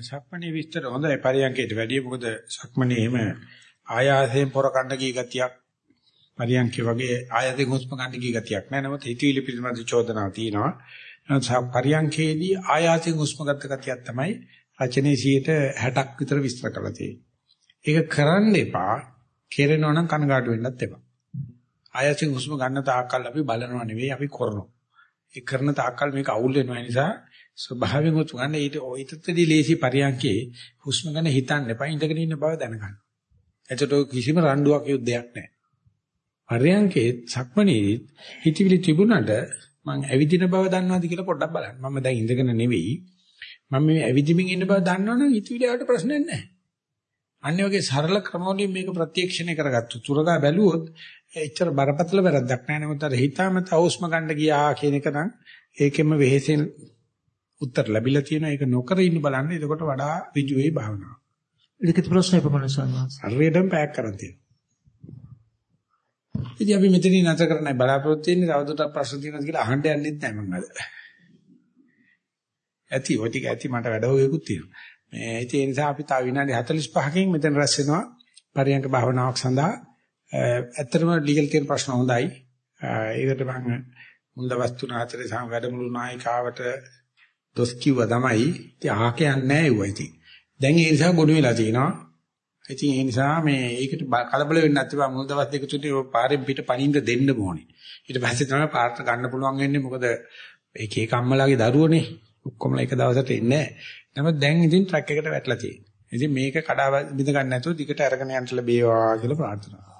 සක්මණේ විස්තර හොඳයි පරියන්කේට වැඩිය මොකද සක්මණේම ආයාසයෙන් පොර කණ්ඩ කී ගතියක් පරියන්කේ වගේ ආයතේ හුස්ම ගන්න කී ගතියක් නෑ නමුත් හිතවිලි පිළිබඳ චෝදනා තියෙනවා. පරියන්කේදී ආයාසයෙන් හුස්ම ගන්න ගතියක් තමයි රචනයේ 60ක් විතර විස්තර කරලා තියෙන්නේ. ඒක කරන්න එපා. කෙරෙනවා නම් කනගාටු වෙන්නත් එපා. ආයතෙන් හුස්ම ගන්න තාක්කල් අපි බලනවා නෙවෙයි අපි කරනවා. ඒ කරන තාක්කල් මේක අවුල් වෙනවා නිසා ස්වභාවයෙන් හුස්ම ගන්න ඊට ඔයිතත්දී ලේසි පරියන්කේ හුස්ම ගන්න හිතන්න එපා ඉඳගෙන ඉන්න බව දැනගන්න. එතකොට කිසිම රණ්ඩුවක් යුද්ධයක් නැහැ. පරියන්කේ සක්මණේ හිතවිලි තිබුණාට මං ඇවිදින බව දන්නවද කියලා පොඩ්ඩක් බලන්න. මම දැන් ඉඳගෙන නෙවෙයි මම මේ ඇවිදිමින් ඉන්න බව දන්නවනම් හිතවිලියට ප්‍රශ්නයක් නැහැ. අන්නේ වගේ සරල ක්‍රමවලින් මේක ප්‍රත්‍යක්ෂණය කරගත්තු. තුරගා බැලුවොත් එච්චර බරපතල වැරද්දක් නැහැ. නමුත් අර හිතාමත අවුස්ම ගන්න ගියා කියන එක නම් ඒකෙම වෙහෙසෙන් උත්තර ලැබිලා තියෙනවා. ඒක නොකර ඉන්න බලන්න. එතකොට වඩා ඍජු වෙයි භාවනාව.
ලිඛිත ප්‍රශ්න එපමණ සම්මාස.
හරියටම පැක් කරන් තියෙනවා. ඉතින් අපි මෙතනින් නැතර කරන්නයි බලාපොරොත්තු වෙන්නේ. තවදුරටත් ප්‍රශ්න තියෙනවද කියලා අහන්න යන්නෙත් නැහැ මම අද. ඇති ඔය ටික ඇති මට වැඩ හොයකුත් තියෙනවා. මේ ඒ නිසා අපි තව විනාඩි 45කින් මෙතන රැස් වෙනවා පරියන්ක භාවනාවක් සඳහා. ඇත්තටම ලීගල් තියෙන ප්‍රශ්න හොඳයි. ඒකට මම මුන්ද වස්තුන අතරේ සම වැඩමුළු නායිකාවට දොස් කිව්වා තමයි. ඉතින් ආක යන්නේ නැහැ ඒවා ඉතින්. දැන් ඒ නිසා ගොනු වෙලා තිනවා. ඉතින් ඒ නිසා මේ ඒකට කලබල වෙන්න නැතිව මුල් දවස් දෙක තුනේ ඔය පාරෙන් පිට පනින්න දෙන්න ඕනේ. ඊට පස්සේ තමයි පාරට ගන්න පුළුවන් වෙන්නේ මොකද ඒක ඒක අම්මලාගේ දරුවනේ. ඔක්කොම එක දවසට එන්නේ නැහැ. නමුත් දැන් ඉතින් ට්‍රැක් එකට වැටලා තියෙනවා. ඉතින් මේක කඩා බිඳ ගන්න නැතුව දිගට අරගෙන යන්න ලැබේවා කියලා ප්‍රාර්ථනා